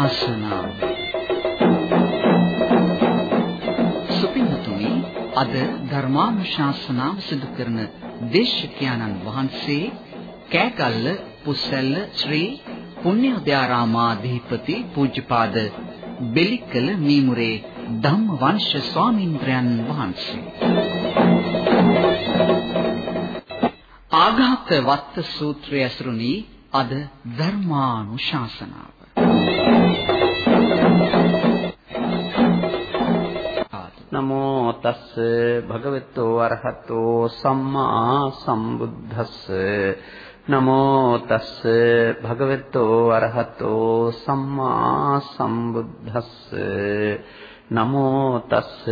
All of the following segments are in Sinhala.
ධර්මානුශාසනාව සුපින්නතුනි අද ධර්මානුශාසනාව සිදු කරන දේශකයන්න් වහන්සේ කෑකල්ල පුස්සැල්ල ශ්‍රී පුණ්‍යෝදයාරාමාධිපති පූජ්‍යපාද බෙලිකල මීමුරේ ධම්මවංශ ස්වාමින්ද්‍රයන් වහන්සේ. ආඝාත වත්ත සූත්‍රය ඇසුරුනි අද ධර්මානුශාසනාව. නමෝ තස්ස භගවතු වරහතෝ සම්මා සම්බුද්දස්ස. නමෝ තස්ස භගවතු වරහතෝ සම්මා සම්බුද්දස්ස. නමෝ තස්ස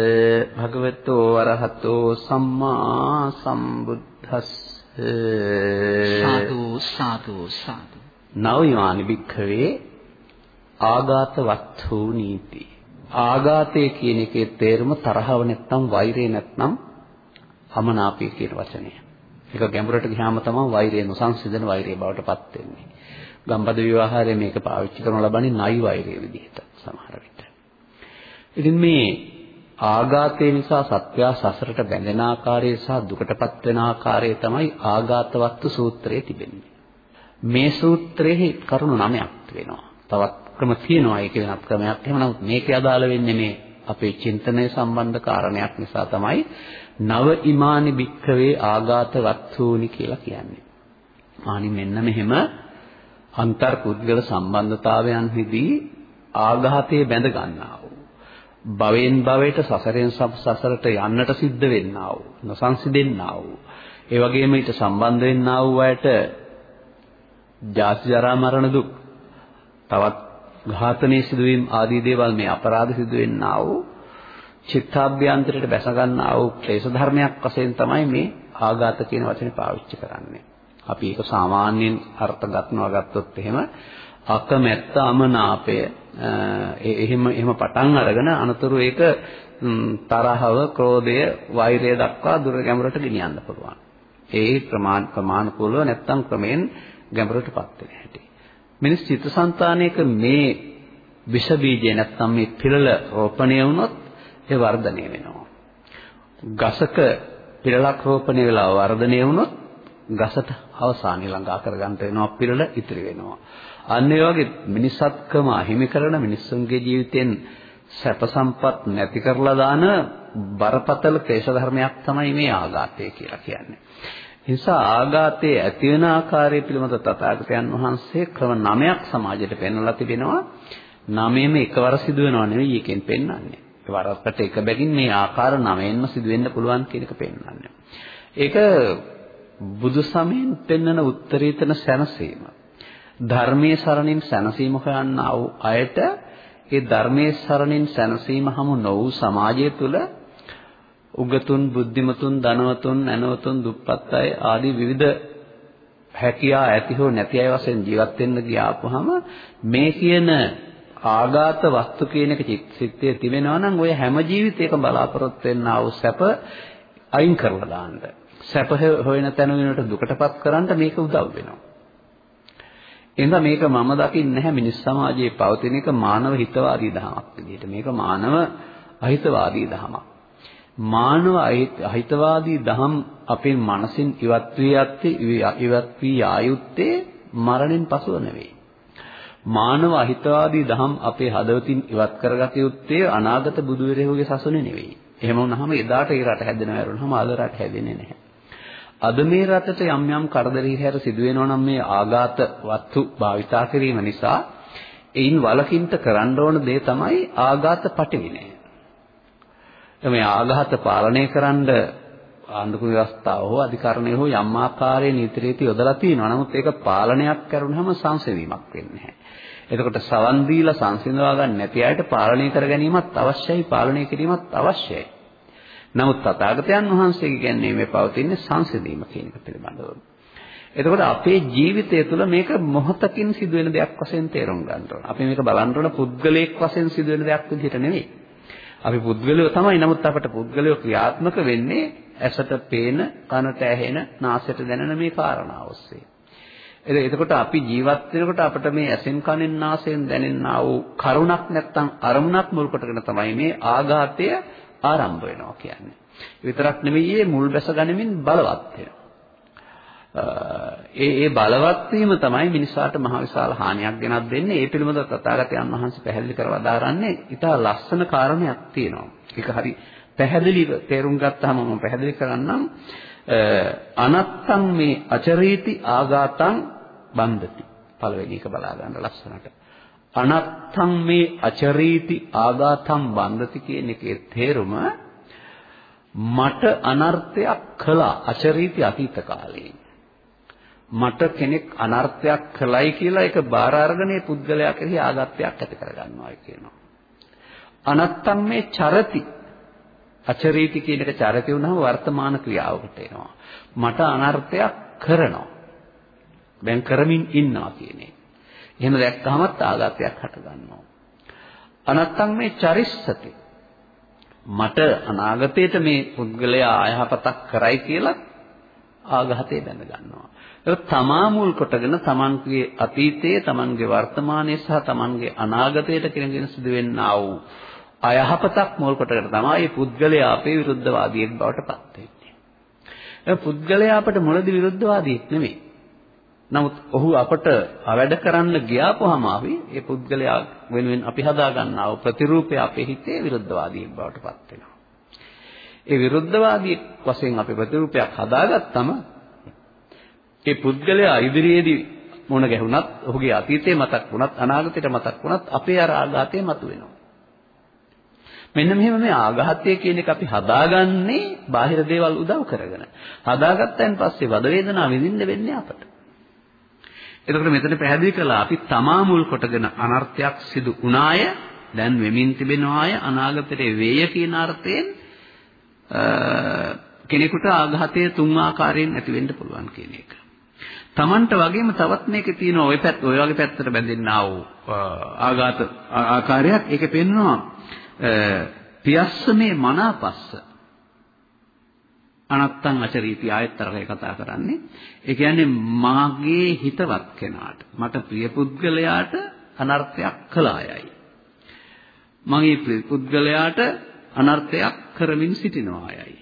භගවතු වරහතෝ සම්මා සම්බුද්දස්ස. සාදු සාදු සාදු. නවයමානි භික්ඛවේ ආඝාත වත්තු නීති ආඝාතය කියන එකේ තේරුම තරහව නැත්නම් වෛරය නැත්නම් අමනාපය කියන වචනය. ඒක ගැඹුරට ගියාම තමයි වෛරය නොසංසිඳන වෛරය බවට පත් වෙන්නේ. ගම්බද විවාහයේ මේක පාවිච්චි කරන ලබන්නේ නයි වෛරය විදිහට සමහර විට. ඉතින් මේ ආඝාතය නිසා සත්‍යය සසරට බැඳෙන ආකාරය සහ දුකටපත් වෙන ආකාරය තමයි ආඝාතවත්තු සූත්‍රයේ තිබෙන්නේ. මේ සූත්‍රයේ කරුණු නමයක් වෙනවා. තවත් ක්‍රම තියෙනවා ඒක වෙනත් ක්‍රමයක්. එහෙම නමුත් මේකේ අදාළ වෙන්නේ මේ අපේ චින්තනය සම්බන්ධ කාරණයක් නිසා තමයි නව ඉමානි භික්ඛවේ ආඝාත වත්තුනි කියලා කියන්නේ. මානි මෙන්න මෙහෙම අන්තර් පුද්ගල සම්බන්ධතාවයන්හිදී ආඝාතයේ බැඳ ගන්නා වූ භවෙන් භවයට සසරෙන් සසරට යන්නට සිද්ධ වෙන්නා වූ නොසංසිඳෙන්නා වූ ඒ වගේම ඊට සම්බන්ධ වෙන්නා වූ අයට ජාති ජරා මරණ දුක් තවත් ඝාතනයේ සිදුවීම් ආදී දේවල් මේ අපරාධ සිදු වෙන්නා වූ චිත්තාභ්‍යන්තරයට බැස ගන්නා වූ ක්ලේශ ධර්මයක් වශයෙන් තමයි මේ ආඝාත කියන වචනේ පාවිච්චි කරන්නේ. අපි ඒක සාමාන්‍යයෙන් අර්ථ ගන්නවා ගත්තොත් එහෙම අකමැත්ත අමනාපය එහෙම එහෙම පටන් අරගෙන අනතුරු ඒක තරහව, ක්‍රෝධය, වෛරය දක්වා දුර ගැඹුරට ගෙනියන්න පුළුවන්. ඒ ප්‍රමාණ ප්‍රමාණිකූලව නැත්තම් ක්‍රමෙන් ගැඹුරටපත් වෙන හැටි. මිනිස් චිත්තසංතානයක මේ විෂ බීජය නැත්තම් මේ පිළල රෝපණය වුණොත් ඒ වර්ධනය වෙනවා. ගසක පිළලක් රෝපණය වෙලා වර්ධනය වුණොත් ගසට අවසානය ළඟා කරගන්න වෙනවා පිළල ඉතිරි වෙනවා. අන්න ඒ වගේ මිනිසත්කම අහිමි කරන මිනිස්සුන්ගේ ජීවිතෙන් සැප සම්පත් නැති කරලා දාන බරපතල ක්ලේශ ධර්මයක් තමයි මේ ආඝාතය කියලා කියන්නේ. නිසා ආඝාතයේ ඇති වෙන ආකාරය පිළිබඳ තථාගතයන් වහන්සේ ක්‍රම 9ක් සමාජයට පෙන්වලා තිබෙනවා. 9ෙම එකවර සිදු වෙනව නෙවෙයි එකෙන් පෙන්වන්නේ. ඒ වරකට එක බැගින් මේ ආකාර 9ෙන්ම සිදු වෙන්න පුළුවන් කියන එක පෙන්වන්නේ. ඒක බුදු සමයෙන් පෙන්වන උත්තරීතන සැනසීම. ධර්මයේ සරණින් සැනසීම හොයන්නා වූ අයට ඒ ධර්මයේ සරණින් සැනසීම හමු නො වූ සමාජය තුළ උගතුන් බුද්ධිමතුන් ධනවතුන් නැනවතුන් දුප්පත් අය ආදී විවිධ හැකියා ඇති හෝ නැති අය වශයෙන් ජීවත් වෙන්න ගියාපුහම මේ කියන ආඝාත වස්තු කියන එක චිත්තයේ තිබෙනවා නම් ඔය හැම ජීවිතයකම බලාපොරොත්තු වෙන්නා වූ සැප අයින් කරලා දාන්න. සැප හොයන තැන වෙනකොට දුකටපත් කරන්න මේක උදව් වෙනවා. එහෙනම් මේක මම දකින්නේ නැහැ මිනිස් සමාජයේ පවතින එක මානව හිතවාදී දහමක් විදිහට. මේක මානව අහිතවාදී දහමක්. මානව අහිතවාදී දහම් අපේ මනසින් ඉවත් වී යත්තේ ඉවත් වී ආයුත්තේ මරණයෙන් පසුව නෙවෙයි. මානව අහිතවාදී දහම් අපේ හදවතින් ඉවත් කරගත යුත්තේ අනාගත බුදුරෙහුගේ සසුනේ නෙවෙයි. එහෙම වුණාම එදාට ඒ රට හැදෙනවා වරුණාම අද රට හැදෙන්නේ නැහැ. අද මේ රටට යම් යම් කරදරී හැර සිදු වෙනවා නම් මේ ආඝාත වස්තු භාවිතා කිරීම නිසා එයින් වලකින්ට කරන්න ඕන දේ තමයි ආඝාත පටිවිණය. මේ ආඝාත පාලනය කරන්න ආණ්ඩුක ව්‍යවස්ථාව හෝ අධිකරණය හෝ යම් ආකාරයේ නීති රීති යොදලා තියෙනවා. නමුත් ඒක පාලනයක් කරුණාම සංසිඳීමක් වෙන්නේ නැහැ. එතකොට සවන් දීලා සංසිඳවා ගන්න නැති අයට පාලනය කර ගැනීමත් අවශ්‍යයි, පාලනය කිරීමත් අවශ්‍යයි. නමුත් තථාගතයන් වහන්සේ කියන්නේ මේ පවතින සංසිඳීම කියන එක පිළිබඳව. එතකොට අපේ ජීවිතය තුළ මේක මොහතකින් සිදුවෙන දෙයක් වශයෙන් තේරුම් ගන්න ඕන. අපි මේක බලන්න ඕන පුද්ගලයෙක් වශයෙන් සිදුවෙන දෙයක් විදිහට නෙවෙයි. අපි පුද්ගලයෝ තමයි. නමුත් අපට පුද්ගලයෝ ක්‍රියාත්මක වෙන්නේ ඇසට පේන, කනට ඇහෙන, නාසයට දැනෙන මේ කාරණා ඔස්සේ. එතකොට අපි ජීවත් වෙනකොට අපිට මේ ඇසෙන් කනෙන් නාසයෙන් දැනෙනා වූ කරුණක් නැත්තම් අරමුණක් මුල් කොටගෙන තමයි මේ ආඝාතය ආරම්භ වෙනවා කියන්නේ. විතරක් නෙවෙයි මුල් බැස ගනිමින් බලවත් වෙනවා. ඒ ඒ බලවත් වීම තමයි මිනිසාට මහ විශාල හානියක් ගෙනත් දෙන්නේ. ඒ පිළිබඳව තථාගතයන් වහන්සේ පැහැදිලි කරව දාරන්නේ ඊට ලස්සන කාරණයක් තියෙනවා. ඒක හරි පැහැදිලිව තේරුම් ගත්තාම මම පැහැදිලි කරන්නම්. අනත්තං මේ අචරීති ආගාතං බන්ධති. පළවෙනි එක බලා ගන්න ලස්සනට. අනත්තං මේ අචරීති ආගාතං බන්ධති කියන එකේ තේරුම මට අනර්ථයක් කළා අචරීති අතීත කාලේ. මට කෙනෙක් අනර්ථයක් කළයි කියලා ඒක බාර අරගෙන ඒ පුද්ගලයා කෙරෙහි ආගත්‍යයක් ඇති කරගන්නවා කියනවා. අනත්තම් මේ චරති අචරීති කියන එක චරති වුණාම වර්තමාන ක්‍රියාවකට එනවා. මට අනර්ථයක් කරනවා. දැන් කරමින් ඉන්නවා කියන එක. එහෙම දැක්කහමත් ආගත්‍යයක් හට ගන්නවා. අනත්තම් මේ චරිස්සති මට අනාගතයට මේ පුද්ගලයා අයහපතක් කරයි කියලා ආඝාතය බැඳ ගන්නවා. ඒක තමා මුල් කොටගෙන තමන්ගේ අතීතයේ තමන්ගේ වර්තමානයේ සහ තමන්ගේ අනාගතයට කෙරෙන සිදුවෙන්නා වූ අයහපතක් මුල් කොටගෙන තමයි මේ පුද්ගලයා අපේ විරුද්ධවාදියෙක් බවට පත් වෙන්නේ. ඒ පුද්ගලයා අපට මුලදී විරුද්ධවාදියෙක් නෙමෙයි. නමුත් ඔහු අපට වැඩ කරන්න ගියාපුවාම අපි ඒ පුද්ගලයා වෙනුවෙන් අපි හදා ගන්නා වූ ප්‍රතිරූපය අපේ හිතේ විරුද්ධවාදියෙක් බවට පත් වෙනවා. ඒ විරුද්ධවාදියෙක් වශයෙන් අපි ප්‍රතිරූපයක් හදාගත්තම ඒ පුද්ගලයා ඉදිරියේදී මොන ගැහුණත් ඔහුගේ අතීතේ මතක් වුණත් අනාගතයට මතක් වුණත් අපේ අර ආඝාතය මතුවෙනවා. මෙන්න මෙහෙම මේ ආඝාතය කියන එක අපි හදාගන්නේ බාහිර දේවල් උදව් කරගෙන. හදාගත්තයින් පස්සේ වද වේදනාව විඳින්න වෙන්නේ අපට. එතකොට මෙතන පැහැදිලි කළා අපි තමා මුල් කොටගෙන අනර්ථයක් සිදු වුණාය දැන් වෙමින් තිබෙනවාය අනාගතයේ වේය කියන අර්ථයෙන් කෙනෙකුට ආඝාතය තුන් ආකාරයෙන් ඇති වෙන්න පුළුවන් කියන එක. Tamanට වගේම තවත් මේකේ තියෙන ওই පැත්ත ඔය වගේ පැත්තට බැඳෙන්නා වූ ආඝාත ආකාරයක්. ඒකේ පෙන්වනවා පියස්ස මේ මනාපස්ස. අනත්තං අචරීති ආයතරකේ කතා කරන්නේ. ඒ කියන්නේ මාගේ හිතවත් කෙනාට මට ප්‍රිය පුද්ගලයාට අනර්ථයක් කළායයි මගේ ප්‍රිය පුද්ගලයාට අනර්ථයක් කරමින් සිටිනවායයි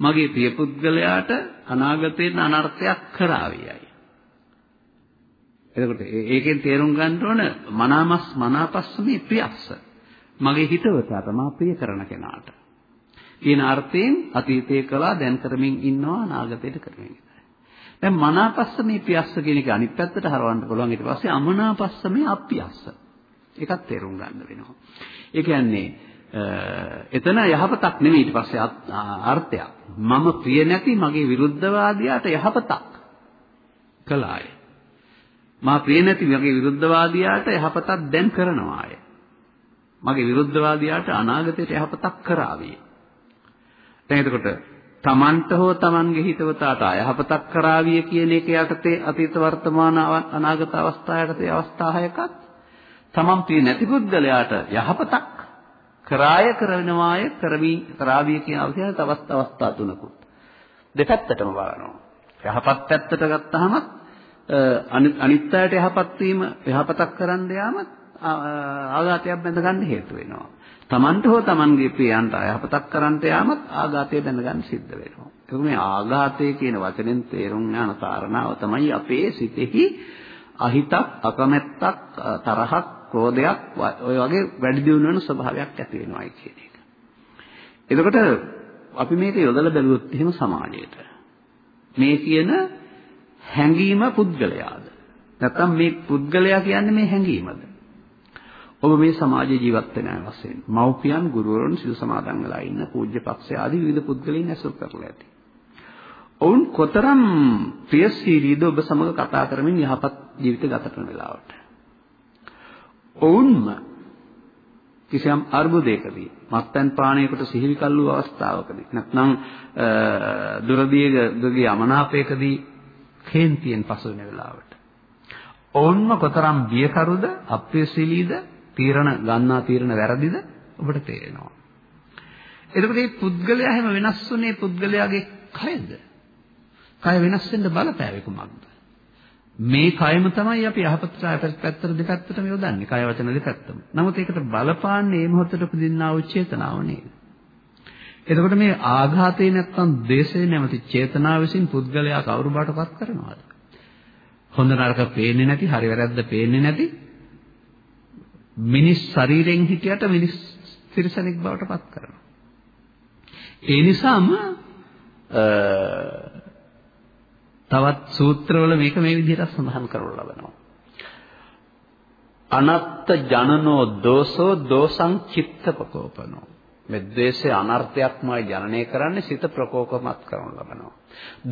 මගේ ප්‍රිය පුද්ගලයාට අනාගතයේ අනර්ථයක් කරාවියයි එතකොට ඒකෙන් තේරුම් ගන්න ඕන මනාමස් මනාපස්සමේ ප්‍රියස්ස. මගේ හිතවතා තමා ප්‍රිය කරන කෙනාට. කියන අර්ථයෙන් අතීතයේ කළා දැන් කරමින් ඉන්නවා අනාගතයට කරමින් ඉන්නවා. දැන් මනාපස්සමේ ප්‍රියස්ස කියන එක අනිත් පැත්තට හරවන්න පුළුවන් ඊට පස්සේ අමනාපස්සමේ අප්‍රියස්ස. ඒකත් තේරුම් ගන්න වෙනවා. ඒ කියන්නේ එතන යහපතක් නෙමෙයි ඊට පස්සේ අර්ථයක්. මම ප්‍රිය නැති මගේ විරුද්ධවාදියාට යහපතක් කළාය. මා ප්‍රිය නැති මගේ විරුද්ධවාදියාට යහපතක් දැන් කරනවා අය. මගේ විරුද්ධවාදියාට අනාගතයට යහපතක් කරાવી. දැන් එතකොට තමන්ට හෝ තමන්ගේ හිතවතට අයහපතක් කරાවිය කියන එක යටතේ අතීත වර්තමාන අනාගත අවස්ථා යටතේ අවස්ථා හයකත් තමන් ප්‍රිය නැති පුද්ගලයාට යහපතක් කරාය කරනවාය කරමි කරාවිය කියන අවස්ථාවේ තවත් අවස්ථා තුනකුත් දෙපැත්තටම බලනවා යහපත් පැත්තට ගත්තහමත් අනිත් අයට යහපත් වීම යහපතක් කරන්න යාම ආඝාතයක් බැඳ ගන්න හේතු වෙනවා. Tamanට හෝ Tamanගේ ප්‍රියයන්ට යහපතක් කරන්න යාමත් ආඝාතය බැඳ ගන්න සිද්ධ වෙනවා. ඒක මේ ආඝාතය කියන වචනෙන් තේරුම් යන කාරණාව තමයි අපේ සිතෙහි අහිතක්, අකමැත්තක්, තරහක්, ක්‍රෝධයක් ඔය වගේ වැඩි දියුණු වෙන ස්වභාවයක් ඇති වෙනවායි කියන එක. එතකොට අපි මේක යොදලා බැලුවොත් එහෙම සමාජයට මේ කියන හැඟීම පුද්ගලයාද? නැත්නම් මේ පුද්ගලයා කියන්නේ මේ හැඟීමද? ඔබ මේ සමාජයේ ජීවත් වෙන අය වශයෙන් මව්පියන් ගුරුවරුන් සිල් සමාදන් වෙලා ඉන්න පූජ්‍ය පක්ෂය ආදී විවිධ පුද්ගලයන් ඇසුරු කරලා ඇති. ඔවුන් කොතරම් ප්‍රියශීලීද ඔබ සමග කතා කරමින් යහපත් ජීවිත ගත කරන වෙලාවට. ඔවුන්ම කිසියම් අර්බුදයකදී මත්පැන් පානයකට සිහිවිකල් වූ අවස්ථාවකදී නැත්නම් දුරදියගේ අමනාපයකදී කේන්තියෙන් පසු වෙන වෙලාවට. ඔවුන්ම කොතරම් බියකරුද, අප්‍රියශීලීද, තීරණ ගන්නා තීරණ වැරදිද ඔබට තේරෙනවා. එතකොට මේ පුද්ගලයා හැම වෙනස් වුනේ පුද්ගලයාගේ කයද? කය වෙනස් වෙන්න බලපෑවේ කුමක්ද? මේ කයම තමයි අපි යහපත් පැත්තට දෙපැත්තටම යොදන්නේ. කය වචන දෙපැත්තම. නමුත් ඒකට බලපාන්නේ මේ මොහොතට උපදින්නා වූ චේතනාව නේද? එතකොට මේ ආඝාතේ නැත්තම් දේශේ නැමැති චේතනාව විසින් පුද්ගලයා කවුරු බාටපත් කරනවද? හොඳ නරක පේන්නේ නැති, හරි වැරද්ද පේන්නේ නැති මිනිස් ශරීරයෙන් හිටියට මිනිස් තිරසනෙක් බවට පත් කරනවා. ඒ නිසාම තවත් සූත්‍රවල මේක මේ විදිහට සඳහන් කරලා ලබනවා. අනත්ත ජනනෝ දෝසෝ දෝසං චිත්ත ප්‍රකෝපනෝ මේ ද්වේෂය අනර්ථයක්මයි ජනනය කරන්නේ සිත ප්‍රකෝපමත් කරනු ලබනවා.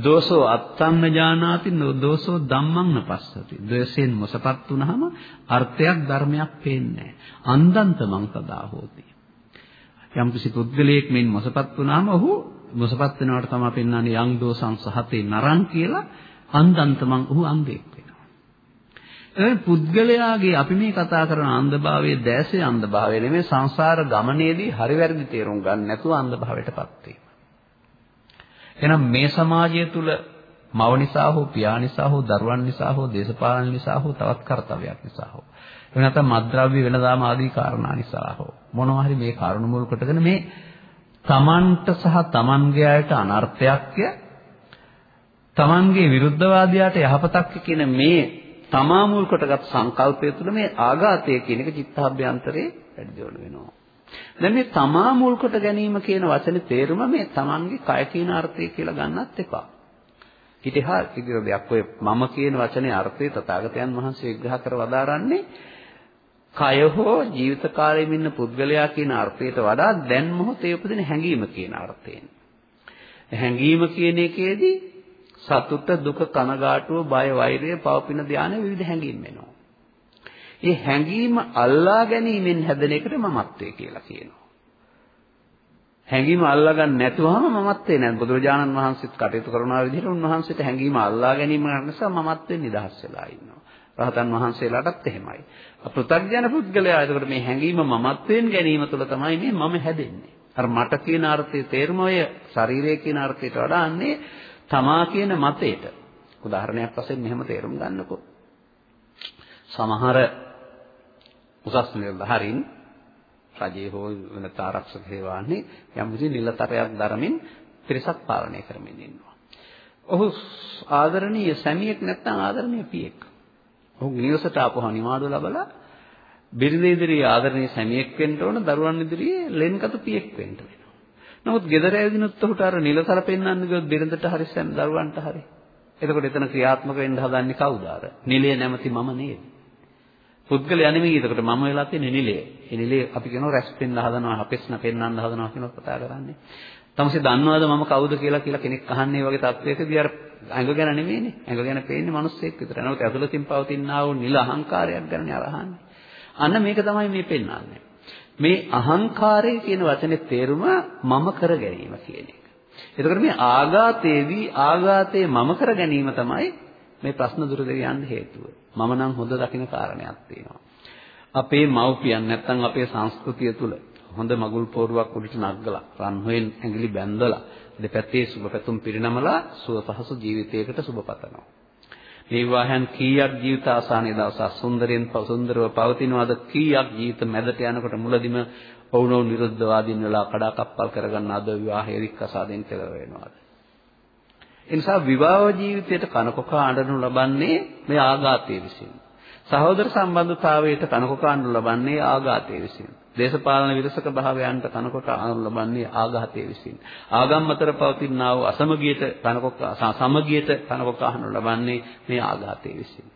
දෝසෝ අත්තන්න ජානාති දෝසෝ ධම්මං නපස්සති. ද්වේෂයෙන් මොසපත් වුනහම අර්ථයක් ධර්මයක් පේන්නේ නැහැ. අන්දන්තමං සදා හෝති. යම් කිසි පුද්ගලයෙක් මෙන් මොසපත් වුනහම ඔහු මොසපත් වෙනවට තමයි පෙන්වන්නේ යං දෝසං සහතේ නරං කියලා අන්දන්තමං ඔහු අන්ධෙක් ඒ පුද්ගලයාගේ අපි මේ කතා කරන අන්ධභාවයේ දැසේ අන්ධභාවය නෙමෙයි සංසාර ගමනේදී හරි වැරදි තේරුම් ගන්න නැතුව අන්ධභාවයටපත් වීම. එහෙනම් මේ සමාජය තුල මව නිසා හෝ පියා නිසා හෝ දරුවන් නිසා හෝ දේශපාලන නිසා හෝ තවත් කාර්යයක් නිසා හෝ එහෙම නැත්නම් මද්ද්‍රව්‍ය වෙනදාම ආදී කාරණා නිසා හෝ මොනවා හරි මේ කාරණු මුල් කොටගෙන මේ තමන්ට සහ තමන්ගේ අයට අනර්ථයක්ය තමන්ගේ විරුද්ධවාදියාට යහපතක් කියන මේ තමා මුල් කොටගත් සංකල්පය තුළ මේ ආඝාතය කියන එක චිත්තාභ්‍යන්තරේ වැඩි දියුණු වෙනවා. දැන් මේ තමා මුල් කොට ගැනීම කියන වචනේ තේරුම මේ තමන්ගේ කය කියන අර්ථය කියලා ගන්නත් එපා. ඊට එහා ඉදිරිය දෙයක් ඔය මම කියන වචනේ අර්ථය තථාගතයන් වහන්සේ විග්‍රහ කර වදාරන්නේ කය හෝ ජීවිත කාලෙම ඉන්න පුද්ගලයා කියන අර්ථයට වඩා දැන් මොහොතේ උපදින හැඟීම කියන අර්ථයෙන්. හැඟීම කියන එකේදී සතුට දුක කනගාටුව බය වෛරය පවපින ධානය විවිධ හැඟීම් වෙනවා. ඒ හැඟීම අල්ලා ගැනීමෙන් හැදෙන එකට මමත්වය කියලා කියනවා. හැඟීම අල්ලා ගන්න නැතුවම මමත්වේ නැහැ. බුදුරජාණන් වහන්සේත් කටයුතු කරන විදිහට උන්වහන්සේට හැඟීම අල්ලා ගැනීම නිසා මමත්වෙන් නිදහස් වෙලා ඉන්නවා. රහතන් වහන්සේලාටත් එහෙමයි. පෘථග්ජන පුද්ගලයා එතකොට මේ හැඟීම මමත්වෙන් ගැනීම තුළ තමයි මේ මම හැදෙන්නේ. අර මට කියන අර්ථයේ තේරුම ඔය ශරීරය කියන අර්ථයට වඩා අන්නේ තමා කියන මතයට උදාහරණයක් වශයෙන් මෙහෙම තේරුම් ගන්නකෝ. සමහර උසස් නිලධාරීන් රජයේ හෝ වෙනත් ආරක්ෂක සේවාන්නේ යම් කිසි නිලතරයක් දරමින් පිරිසක් පාලනය කරමින් ඉන්නවා. ඔහු ආදරණීය සැමියෙක් නැත්නම් ආදරණීය පියෙක්. ඔහු නිවසට ආපුවා නිවාඩුව ලබලා බිරිඳ ඉදිරියේ ආදරණීය සැමියෙක් වෙන්න ඕන දරුවන් ඉදිරියේ ලෙන්කතු පියෙක් වෙන්න වෙනවා. නමුත් ගෙදර ඇවිදිනුත් ඔහුට අර නිලතර පෙන්වන්න ගියොත් බිරිඳට හරි සැම දරුවන්ට හරි. එතකොට එතන ක්‍රියාත්මක වෙන්න හදන්නේ කවුද අර? නිලය නැමැති මම නේද? පුද්ගලයා නෙමෙයි එතකොට මම වෙලා තියෙන නිලය. ඒ නිලය අපි කියනවා රැස් පෙන්න හදනවා, හපෙස්න පෙන්වන්න හදනවා කියන කතා කරන්නේ. තමසේ දන්නවද මම කවුද කියලා කියලා කෙනෙක් අහන්නේ වගේ තත්වයකදී අර ඇඟ ගැන නෙමෙයිනේ. ඇඟ ගැන පේන්නේ මිනිස්සෙක් විතරයි. නමුත් ඇතුළතින් පවතිනා වූ නිල අහංකාරයක් ගැන අරහන්නේ. අන්න මේක තමයි මේ පෙන්වන්නේ. මේ අහංකාරය කියන වචනේ තේරුම මම කර ගැනීම කියන එක. එතකොට මේ ආඝාතයේදී ආඝාතයේ මම කර ගැනීම තමයි මේ ප්‍රශ්න දුර දෙවියන් හේතුව. මම නම් හොඳ දකින්න කාරණයක් තියෙනවා. අපේ මව්පියන් නැත්තම් අපේ සංස්කෘතිය තුල හොඳ මගුල් පෝරුවක් උඩට නගලා රන් හොයෙන් ඇඟිලි බැඳලා දෙපැත්තේ සුබ පැතුම් පිරිනමලා සුව පහසු ජීවිතයකට සුබ පතනවා. මේ විවාහයන් කීයක් ජීවිත ආසානයේ දවසක් සුන්දරෙන් සුන්දරව පවතිනවාද? කීයක් ජීවිත මැදට යනකොට මුලදිම වුණොන් විරුද්ධවාදීන් වෙලා කඩාකප්පල් කරගන්න අද විවාහය රික්කසාදෙන් කෙලව වෙනවාද? ඒ නිසා විවාහ ජීවිතයට කනකොක ආඬනු ලබන්නේ මේ ආඝාතයේ විසින්. සහෝදර සම්බන්ධතාවයට කනකොක ආඬනු ලබන්නේ ආඝාතයේ විසින්. දේශපාලන විරසක භාවයන්ට කනකොට ආනු ලබන්නේ ආඝාතයේ විසින්. ආගම් අතර පවතිනා වූ අසමගියට කනකොට සමගියට කනකොට ආනු ලබන්නේ මේ ආඝාතයේ විසින්.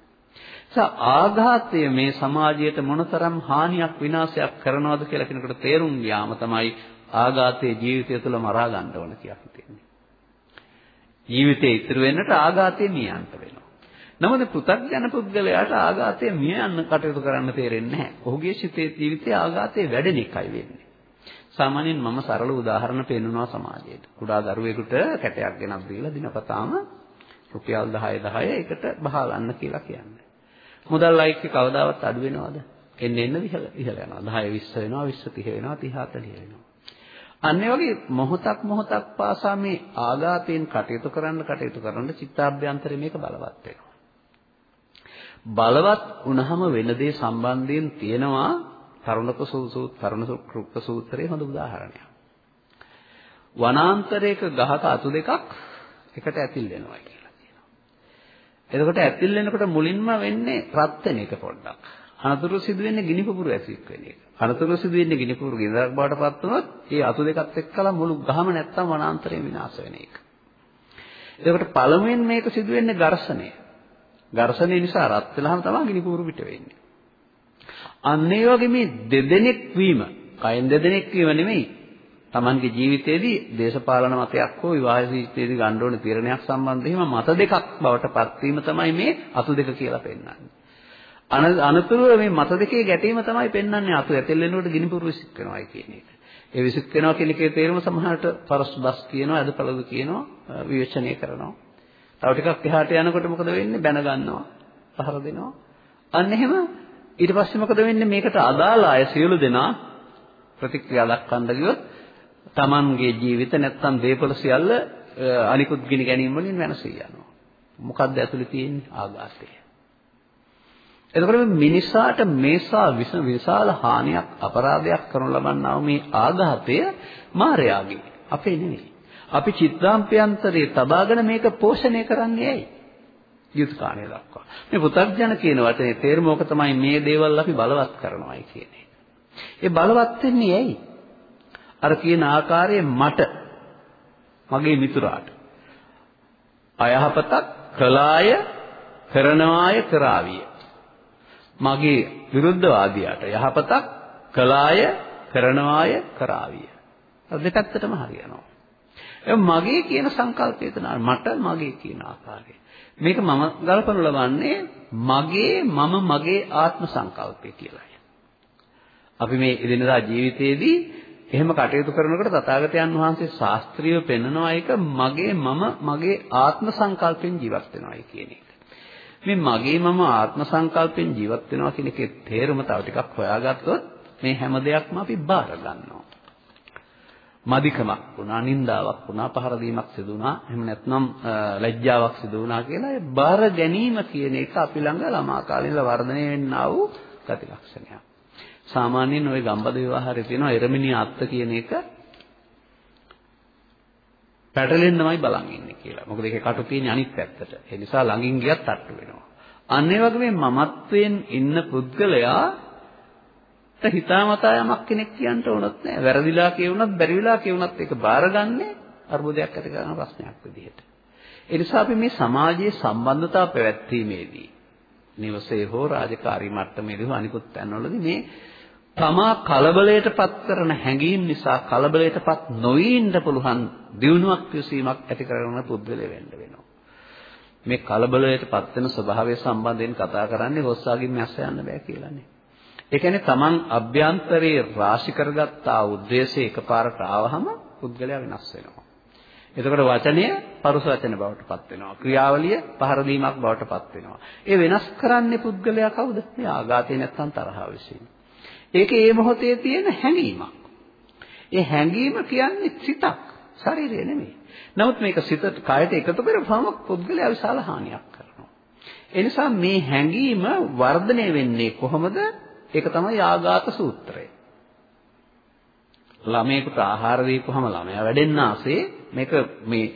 ආඝාතය මේ සමාජයට මොනතරම් හානියක් විනාශයක් කරනවද කියලා කෙනෙකුට තේරුම් යාම තමයි ආඝාතයේ ජීවිතය තුළ මරා ගන්න ඕන කියලා හිතන්නේ. ජීවිතේ ඉතුරු වෙන්නට ආඝාතය නියන්ත වෙනවා. නමුත් පෘථග්ජන පුද්ගලයාට ආඝාතය මිය යන්න කටයුතු කරන්න තේරෙන්නේ නැහැ. ඔහුගේ සිතේ ජීවිතයේ ආඝාතය වැඩෙන එකයි වෙන්නේ. සාමාන්‍යයෙන් මම සරල උදාහරණ පෙන්නනවා සමාජයට. කුඩා දරුවෙකුට කැටයක් ගෙනත් දීලා දිනපතාම රුපියල් 10 10 එකට බහලන්න කියලා කියන්නේ. මුදල් ලයික් එක කවදාවත් අඩු වෙනවද? එන්න එන්න ඉහළ ඉහළ යනවා. 10 20 වෙනවා 20 30 වෙනවා 30 40 වෙනවා. අන්න වගේ මොහොතක් මොහොතක් පාසා මේ ආඝාතයෙන් කටයුතු කරන්න කටයුතු කරන චිත්තාභ්‍යන්තරේ මේක බලවත් වෙනවා. බලවත් වුණාම වෙන දේ සම්බන්ධයෙන් තියෙනවා තරුණක සූසූත් තරුණ කෘප්ප සූත්‍රයේ හොඳ උදාහරණයක්. වනාන්තරයක ගහක අතු දෙකක් එකට ඇතිල් වෙනවා කියලා කියනවා. එතකොට ඇතිල් වෙනකොට මුලින්ම වෙන්නේ රත් වෙන එක පොඩ්ඩක්. අනතුරු සිදු වෙන්නේ ගිනි පුපුරු ඇතික් වෙන එක. අනතුරු සිදු වෙන්නේ ගිනි පුපුරු ගින්දරක් බවට පත් වුණොත් ඒ අතු දෙකත් එක්කලා මුළු ගහම නැත්තම් වනාන්තරය විනාශ වෙන එක. එතකොට පළමුවෙන් මේක සිදු වෙන්නේ ඝර්ෂණය. ඝර්ෂණය නිසා රත් වෙලාම තමයි ගිනි පුපුරු පිට වෙන්නේ. අන්න ඒ වගේ මේ දෙදෙනෙක් වීම, කයෙන් දෙදෙනෙක් වීම නෙමෙයි. Tamanගේ ජීවිතයේදී දේශපාලන මතයක් හෝ විවාහ ජීවිතයේදී ගන්න ඕන තීරණයක් සම්බන්ධව මත දෙකක් බවට පත් වීම තමයි මේ අතු දෙක කියලා පෙන්වන්නේ. අනතුරුව මේ මත දෙකේ ගැටීම තමයි පෙන්වන්නේ අතු ඇතෙල් වෙනකොට ගිනි පුපුරු විසික් වෙනවායි කියන එක. ඒ විසික් වෙනවා කියන එකේ තේරුම සමහරට පරස් බස් කියනවා, අදපළද කියනවා, විවේචනය කරනවා. තව ටිකක් එහාට යනකොට මොකද වෙන්නේ? බැන ගන්නවා, පහර දෙනවා. අන්න එහෙම ඊට පස්සේ මොකද වෙන්නේ? මේකට අදාළ අය සියලු දෙනා ප්‍රතික්‍රියා දක්වන්න ගියොත් Tamanගේ ජීවිත නැත්තම් දේපල සියල්ල අනිකුත් ගිනි ගැනීම වලින් වෙනසී යනවා. මොකද්ද ඇතුලේ තියෙන්නේ? ආඝාතය. එතකොට මිනිසාට මේසා විශාල හානියක් අපරාධයක් කරනු ලබන්නා වූ මේ ආඝාතය මායාවේ අපේ නෙවෙයි. අපි චිත්තාම්පයන්තරේ තබාගෙන මේක පෝෂණය කරන්නේ ඇයි? යුතුයකාණය දක්වා. මේ පුතග්ජන කියන වචනේ තේරුම ඕක තමයි මේ දේවල් අපි බලවත් කරනවායි කියන එක. ඒ බලවත් වෙන්නේ ඇයි? අර කියන ආකාරයේ මට මගේ මිතුරාට අයහපතක් කළාය කරනවාය කරාවිය මගේ විරුද්ධවාදියාට යහපතක් කළාය කරනවාය කරාවිය. අර දෙපැත්තටම හරියනවා. මගේ කියන සංකල්පය තමයි මට මගේ කියන ආකාරය. මේක මම ගල්පනු ලබන්නේ මගේ මම මගේ ආත්ම සංකල්පය කියලායි. අපි මේ එදිනදා ජීවිතයේදී එහෙම කටයුතු කරනකොට තථාගතයන් වහන්සේ ශාස්ත්‍රීයව පෙන්වනවා ඒක මගේ මම මගේ ආත්ම සංකල්පෙන් ජීවත් වෙනවායි කියන එක. මේ මගේ මම ආත්ම සංකල්පෙන් ජීවත් වෙනවා කියන එකේ තේරුම තව ටිකක් හොයාගත්තොත් මේ හැම දෙයක්ම අපි බාර ගන්නවා. මදිකමක් වුණා, නින්දාවක් වුණා, පහර දීමක් සිදු වුණා, එහෙම නැත්නම් ලැජ්ජාවක් සිදු වුණා කියලා ඒ බාර ගැනීම කියන එක අපි ළඟ ළමා කාලේ ඉඳලා වර්ධනය වෙන්නා වූ ගති ලක්ෂණයක්. සාමාන්‍යයෙන් ওই ගම්බද විවාහයේ තියෙනවා එරමිනිය අත්ත කියන එක පැටලෙන්නමයි බලන් ඉන්නේ කියලා. මොකද ඒකේ කටු තියෙන අනිත් පැත්තට. ඒ නිසා ළඟින් ගියත් තට්ටු වෙනවා. අන්න ඒ වගේ මේ මමත්වයෙන් ඉන්න පුද්ගලයා හිතාමතා යමක් කෙනෙක් කියන්න ඕනත් නෑ. වැරදිලා කියුණත් බැරි වෙලා කියුණත් ඒක බාරගන්නේ අර්බුදයක් ඇති කරන ප්‍රශ්නයක් විදිහට. ඒ නිසා අපි මේ සමාජයේ සම්බන්ධතා පැවැත්වීමේදී නිවසේ හෝ රාජකාරී මට්ටමේදී හෝ අනිකුත් තැන්වලදී මේ තමා කලබලයටපත් කරන හැඟීම් නිසා කලබලයටපත් නොවී ඉන්න පුළුවන් දියුණුවක් විසීමක් ඇති කරන පුද්ගලයා වෙන්න වෙනවා. මේ කලබලයටපත් වෙන ස්වභාවය සම්බන්ධයෙන් කතා කරන්නේ හොස්සාගින් මැස්ස යන්න බෑ කියලානේ. ඒ කියන්නේ තමන් අභ්‍යන්තරයේ රාශි කරගත්තා උද්දේශය එකපාරට ආවහම පුද්ගලයා වෙනස් වෙනවා. එතකොට වචනය පරුස වචන බවට පත් වෙනවා. ක්‍රියාවලිය පහර දීමක් බවට පත් වෙනවා. ඒ වෙනස් කරන්නේ පුද්ගලයා කවුද? මේ ආඝාතේ නැත්තම් තරහව විසින්. ඒක ඒ මොහොතේ තියෙන හැඟීමක්. ඒ හැඟීම කියන්නේ සිතක්, ශරීරය නෙමෙයි. නමුත් මේක සිතට කයට එකතු කරපුවම පුද්ගලයා විශාල හානියක් කරනවා. ඒ නිසා මේ හැඟීම වර්ධනය වෙන්නේ කොහොමද? ඒක තමයි ආඝාත සූත්‍රය. ළමයෙකුට ආහාර දීපුවම ළමයා වැඩෙන්න ආසේ මේක මේ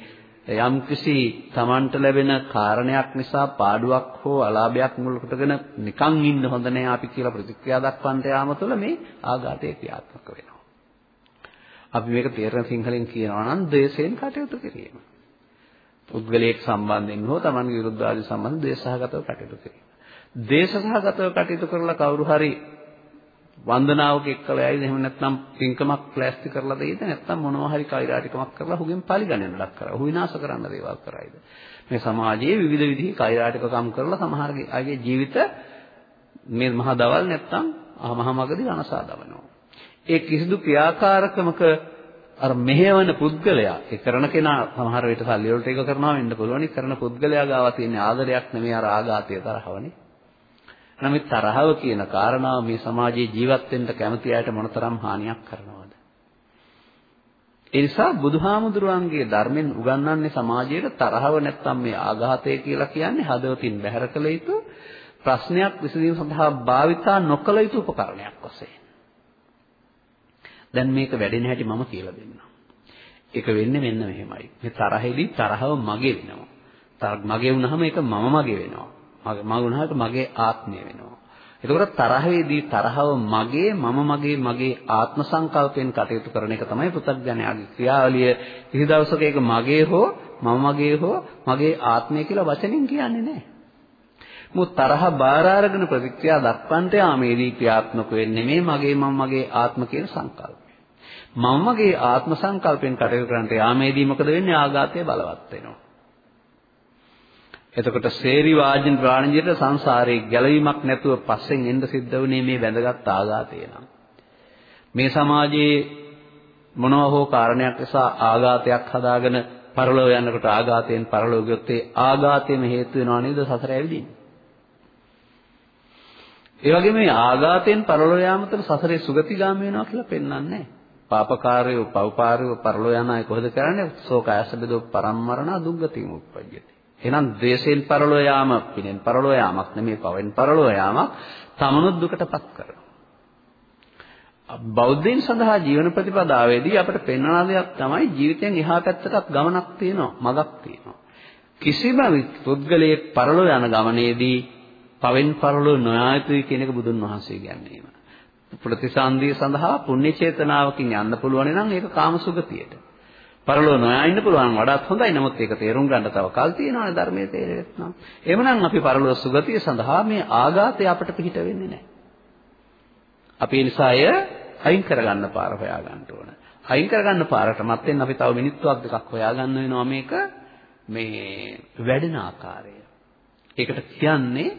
යම්කිසි Tamanට ලැබෙන කාරණයක් නිසා පාඩුවක් හෝ අලාභයක් මුල් කොටගෙන නිකන් ඉන්න හොඳ නෑ අපි කියලා ප්‍රතික්‍රියා දක්වන්නට යාම තුළ මේ ආඝාතය ක්‍රියාත්මක වෙනවා. අපි මේක තේරෙන සිංහලෙන් කියනවා නම් ද්වේෂයෙන් කටයුතු කිරීම. පුද්ගලයෙක් සම්බන්ධයෙන් හෝ Tamanගේ විරුද්ධවාදී සම්බන්ධ ද්වේෂසහගතව කටයුතු කිරීම. ද්වේෂසහගතව කටයුතු කරලා කවුරු හරි වන්දනාවක එක්කලා යයිද එහෙම නැත්නම් පින්කමක් ප්ලාස්ටි කරලා දෙයිද නැත්නම් මොනවා හරි කෛරාටිකමක් කරලා හුගෙන් පරිගණනයක් කරා. හු විනාශ කරන්න දේවල් කරයිද. මේ සමාජයේ විවිධ විදිහේ කෛරාටිකකම් කරලා සමහර අයගේ ජීවිත මේ මහ දවල් නැත්නම් මහ මගදී අනසා දවනවා. ඒ කිසිදු ක්‍රියාකාරකමක අර මෙහෙවන පුද්ගලයා ඒ කරන කෙනා සමහර විට සල්ලි වලට ඒක කරනවා වෙන්න පුළුවන්. කරන පුද්ගලයා ගාව තියෙන ආදරයක් නෙමෙයි අර ආඝාතය තරහවනේ. නමුත් තරහව කියන කාරණාව මේ සමාජයේ ජීවත් වෙන්න කැමති අයට මොනතරම් හානියක් කරනවද? ඒ නිසා බුදුහාමුදුරුවන්ගේ ධර්මෙන් උගන්වන්නේ සමාජයට තරහව නැත්තම් මේ ආඝාතය කියලා කියන්නේ හදවතින් බැහැර කළ යුතු ප්‍රශ්නයක් විසඳීම සඳහා භාවිතා නොකළ යුතු උපකරණයක් වශයෙන්. දැන් මේක වැඩෙන හැටි මම කියලා දෙන්නම්. ඒක වෙන්නේ මෙන්න මෙහෙමයි. මේ තරහෙදී තරහව මගේ වෙනවා. මගේ වුණාම ඒක මම මගේ වෙනවා. මගේ වුණාට මගේ ආත්මය වෙනවා. එතකොට තරහේදී තරහව මගේ මම මගේ මගේ ආත්ම සංකල්පයෙන් කටයුතු කරන එක තමයි පෘථග්ජනයාගේ ක්‍රියාවලිය. කිසි දවසක ඒක මගේ හෝ මම මගේ හෝ මගේ ආත්මය කියලා වචනින් කියන්නේ නැහැ. මොකද තරහ බාර අරගෙන ප්‍රතික්‍රියා දක්වන්නට යාමේදී ක්‍රියාත්මක වෙන්නේ මේ මගේ මම මගේ ආත්ම කියන සංකල්ප. මම මගේ ආත්ම සංකල්පෙන් කටයුතු කරන්නට යාමේදී මොකද වෙන්නේ ආඝාතය බලවත් වෙනවා. එතකොට සේරි වාජන ප්‍රාණජයට සංසාරේ ගැලවීමක් නැතුව පස්සෙන් එන්න සිද්ධ වුණේ මේ වැඳගත් ආඝාතය නම්. මේ සමාජයේ මොනවා හෝ කාරණයක් නිසා ආඝාතයක් හදාගෙන පරලෝ යනකොට ආඝාතයෙන් පරලෝ ගියොත් ඒ ආඝාතයම හේතු වෙනව නේද සසර ඇවිදින්නේ. ඒ වගේ මේ ආඝාතයෙන් පරලෝ යාමතර සසරේ සුගතිගාමී වෙනවා කියලා පෙන්වන්නේ නැහැ. පාපකාරයෝ පව්පාරයෝ පරලෝ යන අය කොහෙද කරන්නේ? ශෝකයස බෙදෝ පරම්මරණ දුක්ගතිය උප්පජ්ජති. එහෙනම් ද්වේෂයෙන් පරලෝ යාම පිනෙන් පරලෝ යාමක් නෙමෙයි පවෙන් පරලෝ යාමක් තමනුත් දුකටපත් කරනවා. බෞද්ධයන් සඳහා ජීවන ප්‍රතිපදාවේදී අපිට පෙන්වන දෙයක් තමයි ජීවිතයෙන් එහා පැත්තටත් ගමනක් තියෙනවා, මගක් තියෙනවා. කිසිම පුද්ගලයෙක් පරලෝ යන ගමනේදී පවෙන් පරලෝ නොයා යුතුයි කියන එක බුදුන් වහන්සේ කියන්නේම. ප්‍රතිසන්දිය සඳහා පුණ්‍ය චේතනාවකින් යන්න පුළුවන් නම් ඒක කාමසුගතියට. පරලෝ නොයා ඉන්න පුළුවන් වඩාත් හොඳයි. නමුත් ඒක තේරුම් ගන්න තව කල් තියෙනවානේ ධර්මයේ තේරෙන්න. එhmenan අපි පරලෝ සුගතිය සඳහා මේ ආඝාතය අපට පිහිට වෙන්නේ නැහැ. අපි ඒ නිසා එය අයින් කරගන්න පාර හොයා ගන්න ඕන. අයින් කරගන්න පාරට මත්ෙන් අපි තව මිනිත්තුවක් දෙකක් හොයා ගන්න වෙනවා මේක මේ වැඩෙන ආකාරය. ඒකට කියන්නේ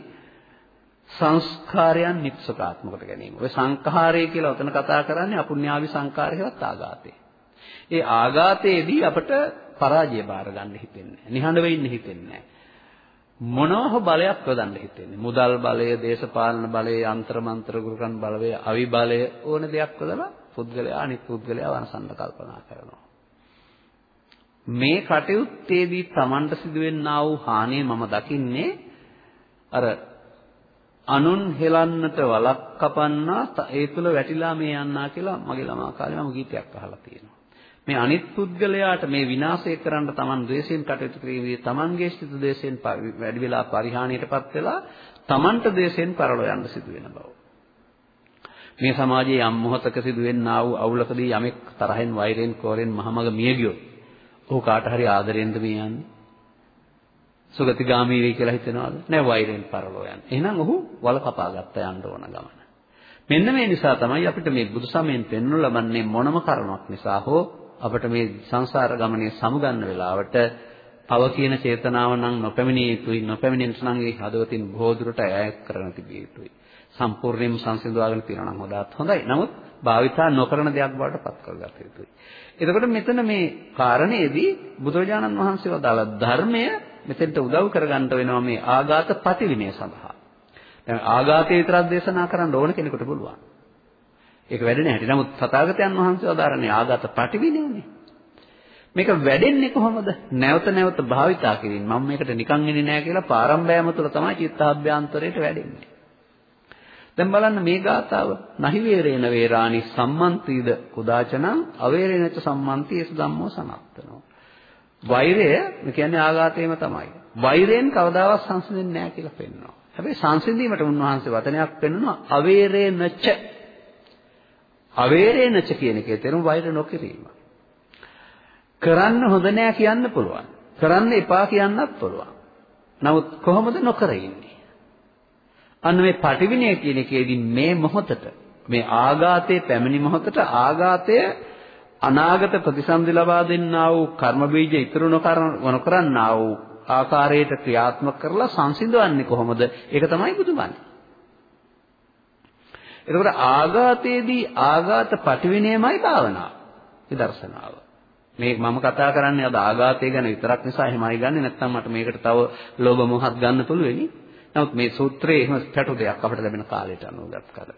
සංස්කාරයන් නිප්සකාත්මකට ගැනීම. ඔය සංඛාරය කියලා උතන කතා කරන්නේ අපුඤ්ඤාවි සංඛාරයවත් ආඝාතේ. ඒ ආඝාතයේදී අපට පරාජය බාර ගන්න හිතෙන්නේ නැහැ. නිහඬ වෙන්න හිතෙන්නේ නැහැ. මොනවාහ බලයක් ප්‍රදන්න හිතෙන්නේ. මුදල් බලය, දේශපාලන බලය, යంత్ర මන්ත්‍ර ගුරුකන් බලය, අවි බලය ඕන දෙයක් ප්‍රදලා පුද්ගලයා අනිත් පුද්ගලයා වනසන්න කල්පනා කරනවා. මේ කටයුත්තේදී Tamanට සිදුවෙන්නා වූ හානිය මම දකින්නේ අර අනුන් හෙලන්නට වලක් කපන්නා ඒ තුල වැටිලා මේ යන්නා කියලා මගේ ළමා කාලේ මම ගීතයක් අහලා තියෙනවා. මේ අනිත් පුද්ගලයාට මේ විනාශය කරන්න Taman ද්වේෂයෙන් කටයුතු කිරීමේදී Tamanගේ සිත ද්වේෂයෙන් වැඩි වෙලා පරිහානියටපත් වෙලා Tamanට ද්වේෂයෙන් පරලෝ යන්න සිදු වෙන බව. මේ සමාජයේ යම් මොහතක සිදුවෙන්නා වූ අවුලකදී යමෙක් තරහෙන් වෛරයෙන් කෝරෙන් මහමග මිය ගියොත් ඔහු කාට හරි ආදරෙන්ද මේ යන්නේ? සුගතිගාමී වෙයි කියලා හිතනවාද? නෑ වෛරයෙන් පරලෝ යන්නේ. එහෙනම් ඔහු වල කපා ගත්ත යන්න ඕන ගමන. මෙන්න මේ නිසා තමයි අපිට මේ බුදු සමයෙන් පෙන්වනු ලබන්නේ මොනම කරුණක් නිසා හෝ අපිට මේ සංසාර ගමනේ සමුගන්න වෙලාවට පව කියන චේතනාව නම් නොපැමිණිය යුතුයි. නොපැමිණෙන්න නම් ඒ හදවතින් බොහෝ දුරට ඈත් කරන තිබිය යුතුයි. සම්පූර්ණයෙන්ම සංසිඳවාගෙන තියෙනවා නම් හොදාත් හොඳයි. නමුත් භාවිතා නොකරන දෙයක් බවට පත් කරගත යුතුයි. එතකොට මෙතන මේ කාරණේදී බුදුරජාණන් වහන්සේ වදාළ ධර්මය මෙතෙන්ට උදව් කරගන්න වෙනවා මේ ආඝාත ප්‍රතිවිනය සඳහා. දැන් ආඝාතය විතරක් දේශනා කරන්න ඕන කෙනෙකුට පුළුවන්. ඒක වැඩෙන්නේ නැහැටි. නමුත් තථාගතයන් වහන්සේ වදාරන්නේ ආඝාත ප්‍රතිවිනයනේ. මේක වැඩෙන්නේ කොහොමද? නැවත නැවත භාවිතා කිරීම. මම මේකට නිකන් එන්නේ නැහැ කියලා පාරම්බෑම තුළ තමයි චිත්තාභ්‍යන්තරයට වැඩෙන්නේ. දැන් බලන්න මේ ගාතාව නහි වේරේන වේරාණි සම්මන්තිද කුදාචනං අවේරේනච සම්මන්තියස ධම්මෝ සනත්තනෝ වෛරය කියන්නේ ආඝාතයම තමයි වෛරයෙන් කවදාවත් සංසිඳෙන්නේ නැහැ කියලා පෙන්වනවා හැබැයි සංසිඳීමට උන්වහන්සේ වචනයක් පෙන්වනවා අවේරේනච අවේරේනච කියන එකේ තේරුම වෛර නොකිරීම කරන්න හොඳ නෑ කියන්න පුළුවන් කරන්න එපා කියන්නත් පුළුවන් නමුත් කොහොමද නොකර ඉන්නේ අන්න මේ පටිවිණය කියන එකේදී මේ මොහොතට මේ ආඝාතයේ පැමිණි මොහොතට ආඝාතය අනාගත ප්‍රතිසන්දි ලබා දෙන්නා වූ කර්ම බීජ ඉතුරු නොකරන්නා වූ ආකාරයට ක්‍රියාත්මක කරලා සංසිඳවන්නේ කොහොමද? ඒක තමයි බුදුබණ. එතකොට ආඝාතයේදී ආඝාත පටිවිණයමයි භාවනාව. විදර්ශනාව. මේ මම කතා කරන්නේ අද ආඝාතය ගැන විතරක් නිසා එහෙමයි ගන්නෙ නැත්නම් මට මේකට තව ලෝභ මොහත් ගන්න පුළුවෙනි. නමුත් මේ සූත්‍රයේ එහෙම පැටු දෙයක් අපිට ලැබෙන කාලයට අනුගත කරලා.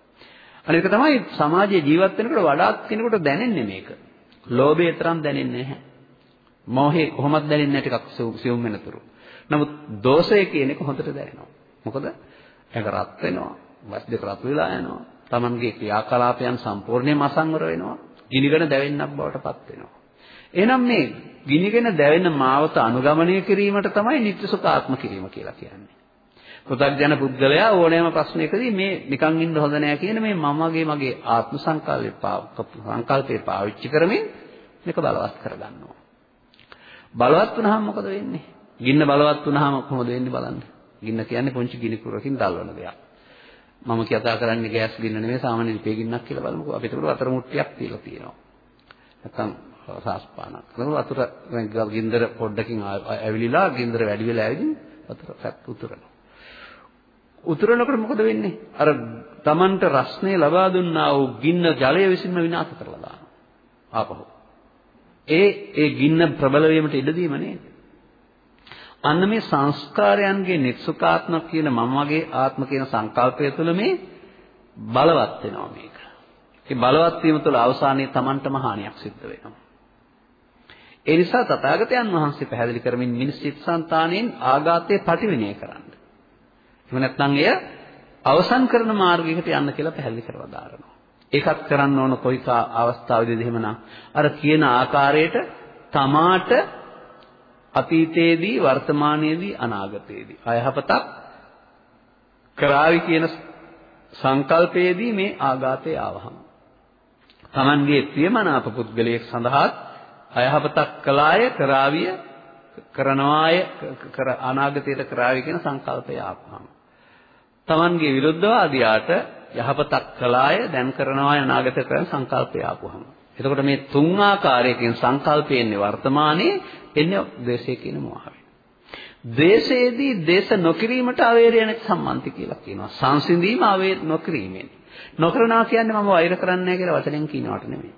අනික තමයි සමාජයේ ජීවත් වෙනකොට වඩාත් කෙනෙකුට දැනෙන්නේ මේක. ලෝභය තරම් දැනෙන්නේ නැහැ. මෝහය කොහොමද දැනෙන්නේ ටිකක් සියුම් වෙනතුරු. නමුත් දෝෂය කියන එක හොඳට දැනෙනවා. මොකද ඒක රත් වෙනවා. වස් දෙක රත් වෙලා යනවා. Tamanගේ ක්‍රියාකලාපයන් සම්පූර්ණයෙන්ම අසංවර වෙනවා. ගිනිගෙන දැවෙන්නක් බවට පත් වෙනවා. එහෙනම් මේ ගිනිගෙන දැවෙන මාවත අනුගමනය කිරීමට තමයි නිත්‍ය සුඛාත්ම කිරීම කියලා කියන්නේ. පෘථග්ජන පුද්ගලයා ඕනෑම ප්‍රශ්නයකදී මේ නිකන් ඉන්න හොඳ නෑ කියන මේ මමගේ මගේ ආත්ම සංකල්පේ පාවිච්චි කරමින් මේක බලවත් කරගන්නවා. බලවත් වුණාම මොකද වෙන්නේ? ගින්න බලවත් වුණාම කොහොමද වෙන්නේ බලන්න. ගින්න කියන්නේ පුංචි ගිනි කුරකින් දල්වන දෙයක්. මම කතා කරන්නේ ගෑස් ගින්න නෙමෙයි සාමාන්‍ය ලිපේ ගින්නක් කියලා බලමුකෝ. අපිට උඩ වතුර මුට්ටියක් තියලා තියෙනවා. නැත්තම් සාස්පානක්. ඒක වතුර ගින්දර පොඩ්ඩකින් ඇවිලිලා ගින්දර වැඩි වෙලා ඇවිදින් වතුර පැත් උතුරනවා. උතුරනකොට මොකද වෙන්නේ? අර Tamanට රස්නේ ලබා දුන්නා වූ ගින්න ජලය විසින්ම විනාශ කරලා දානවා. ආපහු. ඒ ඒ ගින්න ප්‍රබල වීමට ඉඩ දීම නේද? අන්න මේ සංස්කාරයන්ගේ නිත්සුකාත්මක කියන මම වගේ ආත්ම කියන සංකල්පය තුළ මේ බලවත් වෙනවා මේක. ඒ බලවත් වීම තුළ අවසානයේ Tamanටම හානියක් සිද්ධ වෙනවා. ඒ නිසා තථාගතයන් වහන්සේ පැහැදිලි කරමින් මිනිස් චිත්තසංතාණයෙන් ආඝාතයේ පටිවිණය කරන්න. එහෙම නැත්නම් එය අවසන් කරන මාර්ගයකට යන්න කියලා පැහැදිලි කරලා දාරනවා. ඒකත් කරන්න ඕන කොයික අවස්ථාවේදීද එහෙමනම් අර කියන ආකාරයට තමාට අතීතයේදී වර්තමානයේදී අනාගතයේදී. අයහපතක් කරાવી කියන සංකල්පයේදී මේ ආඝාතය ආවහම. Tamanගේ ප්‍රියමනාප පුද්ගලයෙක් සඳහා අයහපතක් කළාය කරાવીය කරනවාය කර අනාගතයට කරાવી කියන සංකල්පය ආවහම. Tamanගේ විරුද්ධවාදියාට යහපතක් කළාය දැන් කරනවාය අනාගතයට කරන සංකල්පය ආවහම. එතකොට මේ තුන් ආකාරයකින් සංකල්පය එන්නේ වර්තමානයේ එන්නේ ද්වේෂය කියන මොහාවෙන්. ද්වේෂයේදී ද්වේෂ නොකිරීමට අවේරය නැති සම්මන්ති කියලා කියනවා. සංසිඳීම අවේර නොකිරීමෙන්. නොකරනවා කියන්නේ මම වෛර කරන්නේ නැහැ කියලා වචනෙන් කියනවට නෙමෙයි.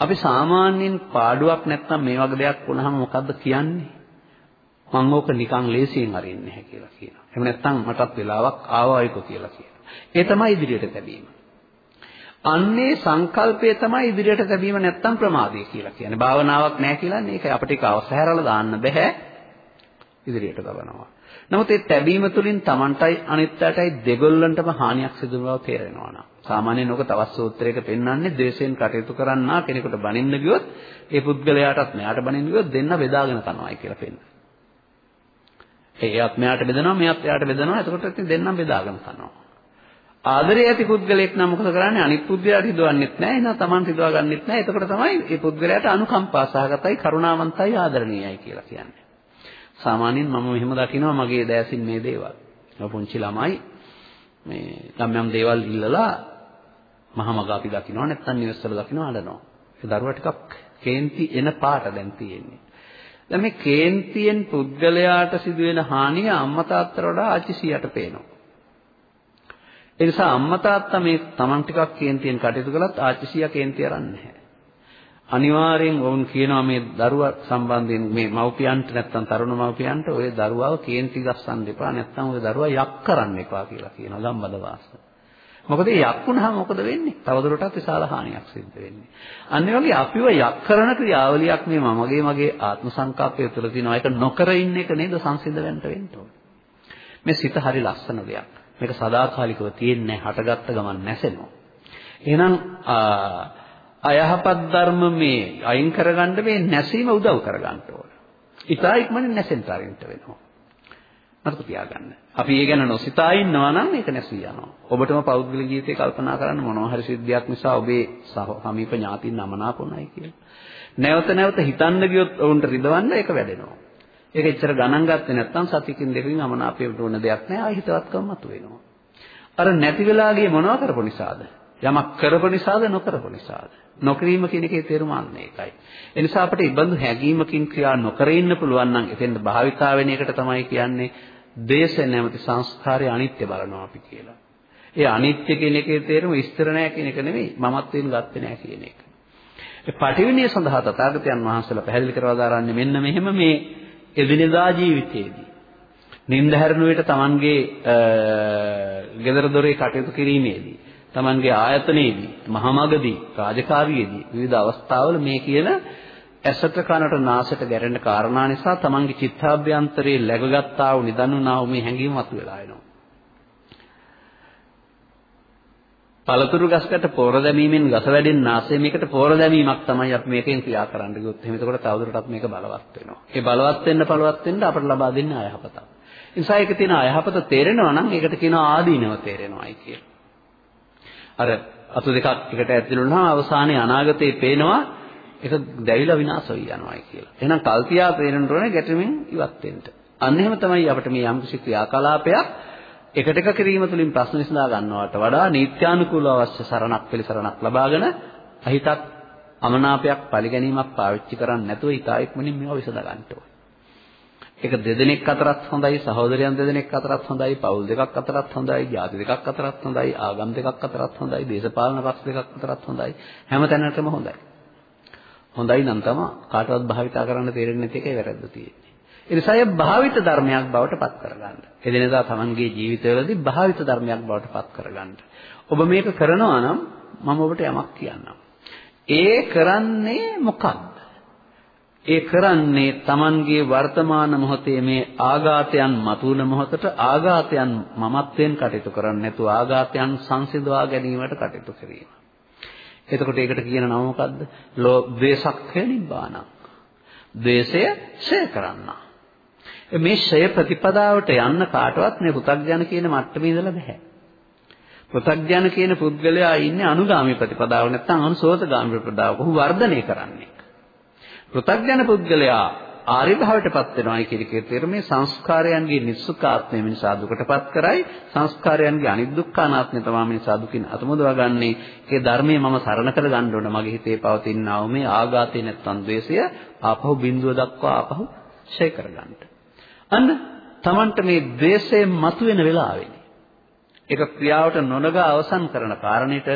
අපි සාමාන්‍යයෙන් පාඩුවක් නැත්නම් මේ වගේ දෙයක් වුණාම මොකද්ද කියන්නේ? මම ඕක නිකන් ලේසියෙන් අරින්නේ නැහැ කියලා කියනවා. එහෙම නැත්නම් මටත් වෙලාවක් ආවායික කියලා කියනවා. ඒ තමයි ඉදිරියට තැබීම. අන්නේ සංකල්පය තමයි ඉදිරියට තැබීම නැත්තම් ප්‍රමාදය කියලා කියන්නේ. භාවනාවක් නැහැ කියලා මේක අපිට ඒක අවසහැරලා දාන්න බෑ. ඉදිරියට ගබනවා. නමුත් ඒ තැබීම තුළින් Tamanටයි අනිත්‍යයටයි දෙගොල්ලන්ටම හානියක් සිදු වෙනවා තේරෙනවා නා. සාමාන්‍යයෙන් ඔක තවත් සූත්‍රයක පෙන්වන්නේ ද්වේෂයෙන් කටයුතු කරන්නා කෙනෙකුට බනින්න ගියොත් ඒ පුද්ගලයාටත් මෙයාට බනින්න ගියොත් දෙන්න බෙදාගෙන කනවායි කියලා පෙන්නනවා. එයාත් මෙයාට බෙදනවා මෙයාත් එයාට බෙදනවා එතකොට ඉතින් දෙන්නම් බෙදාගෙන කනවා. ආදරය ඇති පුද්ගලයෙක් නම් මොකද කරන්නේ? අනිත් පුද්ගලයාට හිතවන්නෙත් නැහැ එහෙනම් Taman හිතවා ගන්නෙත් නැහැ එතකොට තමයි මේ පුද්ගලයාට අනුකම්පා සහගතයි කරුණාවන්තයි ආදරණීයයි කියලා කියන්නේ. සාමාන්‍යයෙන් මම මෙහෙම දකිනවා මගේ දෑසින් මේ දේවල්. පුංචි ළමයි මේ යම් යම් දේවල් ඉල්ලලා මහමග අපි දකිනවා නැත්නම් නිවස්වල දකිනවා අඬනවා. ඒ දරුවා ටිකක් කේන්ති එන පාට දැන් තියෙන්නේ. දැන් මේ කේන්තියෙන් පුද්ගලයාට සිදුවෙන හානිය අම්මා තාත්තට වඩා ආච්චි පේනවා. ඒ නිසා අම්මා තාත්තා මේ Taman ටිකක් කේන්තියෙන් කටයුතු කළත් ආච්චිසියා කේන්ති අරන්නේ නැහැ. අනිවාර්යෙන් වුන් කියනවා මේ දරුවා සම්බන්ධයෙන් මේ මව්පියන්ට නැත්තම් තරුණ මව්පියන්ට ඔය දරුවාව කේන්ති ගස්සන්න එපා නැත්තම් ඔය දරුවා යක් කරන්න එපා කියලා කියනවා ගම්බද වාස. මොකද යක් වුණාම මොකද වෙන්නේ? තවදුරටත් විශාල හානියක් සිද්ධ වෙන්නේ. අන්න වගේ අපිව යක් කරන ක්‍රියාවලියක් මේ මමගේ මගේ ආත්ම සංකල්පය තුළ තියෙනවා. ඒක නොකර ඉන්න එක නේද සංසිඳ වෙන්න වෙන්න ඕනේ. මේ සිත හරි ලස්සන දෙයක්. මේක සදාකාලිකව තියෙන්නේ හටගත්ත ගමන් නැසෙනවා. එහෙනම් අයහපත් ධර්ම මේ අයින් කරගන්න මේ නැසීම උදව් කරගන්න ඕන. ඊටා ඉක්මනින් නැසෙන්න තරින්ට වෙනවා. මතක තියාගන්න. අපි ඒ ගැන නොසිතා ඉන්නවා නම් ඒක නැසී යනවා. ඔබටම පෞද්ගලික ජීවිතේ කල්පනා කරන්න මොනවා හරි සිද්ධියක් නිසා ඔබේ සමීප ඥාතින් නමනාපුණයි කියලා. නැවත නැවත හිතන්න ගියොත් ඔවුන්ට රිදවන්න ඒක වැඩෙනවා. ඒක එච්චර ගණන් ගත්තේ නැත්නම් සතියකින් දෙකකින් අමනාපයට උන දෙයක් නෑ ආයි හිතවත්කම මතුවෙනවා. අර නැති වෙලා ගියේ මොනව කරපු නිසාද? යමක් කරපු නිසාද නොකරපු නිසාද? නොකිරීම කියන එකේ තේරුම අන්න ඒකයි. ඒ නිසා අපිට ඉබඳු හැඟීමකින් ක්‍රියා නොකර ඉන්න පුළුවන් නම් එතෙන්ද භාවිතා වෙන එකට තමයි කියන්නේ දේශ නැමැති සංස්කාරය අනිත්‍ය බලනවා අපි කියලා. ඒ අනිත්‍ය කියන එකේ තේරුම ස්ථිර නැහැ කියන එක නෙමෙයි මමත්වෙන් ගත්තේ නැහැ කියන එක. ඒ පටිවිණය සඳහා තථාගතයන් වහන්සේලා පැහැදිලි කරලා දාරන්නේ මෙන්න මෙහෙම මේ එදිනෙදා ජීවිතයේදී නින්ද හැරෙන විට Tamanගේ ගෙදර දොරේ කටයුතු කිරීමේදී Tamanගේ ආයතනයේදී මහමගදී රාජකාරියේදී විවිධ අවස්ථාවල මේ කියන ඇසට කනට නාසයට ගැටෙන කාරණා නිසා Tamanගේ චිත්තාභ්‍යන්තරයේ läගගත්තා වූ නිදන්ුණා වූ මේ හැඟීම මතුවලා එනවා. පළතුරු ගස්කට පොර දැමීමෙන් ගස වැඩෙන නාසය මේකට පොර දැමීමක් තමයි අපි මේකෙන් ක්‍රියා කරන්න ගියොත් එහෙනම් එතකොට තවදුරටත් මේක බලවත් වෙනවා. ඒ බලවත් වෙන්න බලවත් වෙන්න අපිට ලබා දෙන්න අයහපතක්. ඒ නිසා ඒක තියෙන අයහපත තේරෙනවා නම් ඒකට කියනවා ආදීනව තේරෙනවායි කියලා. අර අතු දෙකක් එකට ඇතුළුනහම අවසානයේ අනාගතේ පේනවා ඒක දැවිලා විනාශ වෙයි යනවායි කියලා. එහෙනම් කල්තියා පේනන රෝනේ ගැටෙමින් ඉවත් වෙන්න. අන්න එහෙම තමයි අපිට මේ යම්කිසි ක්‍රියාකලාපයක් එකට එක කිරීම තුළින් ප්‍රශ්න විසඳා ගන්නවට වඩා නීත්‍යානුකූල අවශ්‍ය සරණක් පිළිසරණක් ලබාගෙන අහිතත් අමනාපයක් පරිගැනීමක් පාවිච්චි කරන්නේ නැතුව ඊතා ඉක්මනින් මේවා විසඳ ගන්න ඕනේ. ඒක දෙදෙනෙක් අතරත් හොඳයි, සහෝදරයන් දෙදෙනෙක් අතරත් හොඳයි, පවුල් දෙකක් අතරත් හොඳයි, ජාති දෙකක් අතරත් හොඳයි, ආගම් දෙකක් අතරත් හොඳයි, දේශපාලන පක්ෂ දෙකක් අතරත් හොඳයි. හැම තැනකම හොඳයි. හොඳයි නම් තමයි කාටවත් භාවිතා කරන්න තේරෙන්නේ නැති එකේ වැරද්ද තියෙන්නේ. ඒ නිසා ඒ භාවිත ධර්මයක් බවට පත් කරගන්න. එදිනෙදා Tamanගේ ජීවිතවලදී භාවිත ධර්මයක් බවට පත් කරගන්න. ඔබ මේක කරනවා නම් මම ඔබට යමක් කියන්නම්. ඒ කරන්නේ මොකක්ද? ඒ කරන්නේ Tamanගේ වර්තමාන මොහොතේ මේ ආඝාතයන් මතුවන මොහොතට ආඝාතයන් මමත්වෙන් කටයුතු කරන්නේ නැතුව ආඝාතයන් සංසිඳවා ගැනීමට කටයුතු කිරීම. එතකොට ඒකට කියන නම මොකද්ද? ලෝ ද්වේෂක්ඛය නිබ්බාන. ද්වේෂය ඡය කරන්නා. මේ ෂය ප්‍රතිපදාවට යන්න කාටවත් මේ පෘථග්ජන කියන මට්ටමේ ඉඳලා බෑ. පෘථග්ජන කියන පුද්ගලයා ඉන්නේ අනුගාමී ප්‍රතිපදාව නැත්නම් අනුසෝතගාමී ප්‍රතිපදාව. ඔහු වර්ධනය කරන්නේ. පෘථග්ජන පුද්ගලයා ආර්ය භාවයටපත් වෙනවායි කියන එකේ තේරුම සංස්කාරයන්ගේ නිස්සුකාත්මය මිනිසා දුකටපත් කරයි සංස්කාරයන්ගේ අනිදුක්ඛානාත්මය තමයි මිනිසා දුකින් අතමුදවා ගන්නේ ඒ ධර්මයේ මම සරණ කර ගන්න ඕන මගේ හිතේ පවතිනා වූ මේ ආඝාතේ නැත්තම් ද්වේෂය ආපහු බිඳුව දක්වා ආපහු ඡය කරගන්න. අන්න Tamanට මේ ද්වේෂය මතුවෙන වෙලාවෙනේ. ඒක ක්‍රියාවට නොනගා අවසන් කරන කාරණේට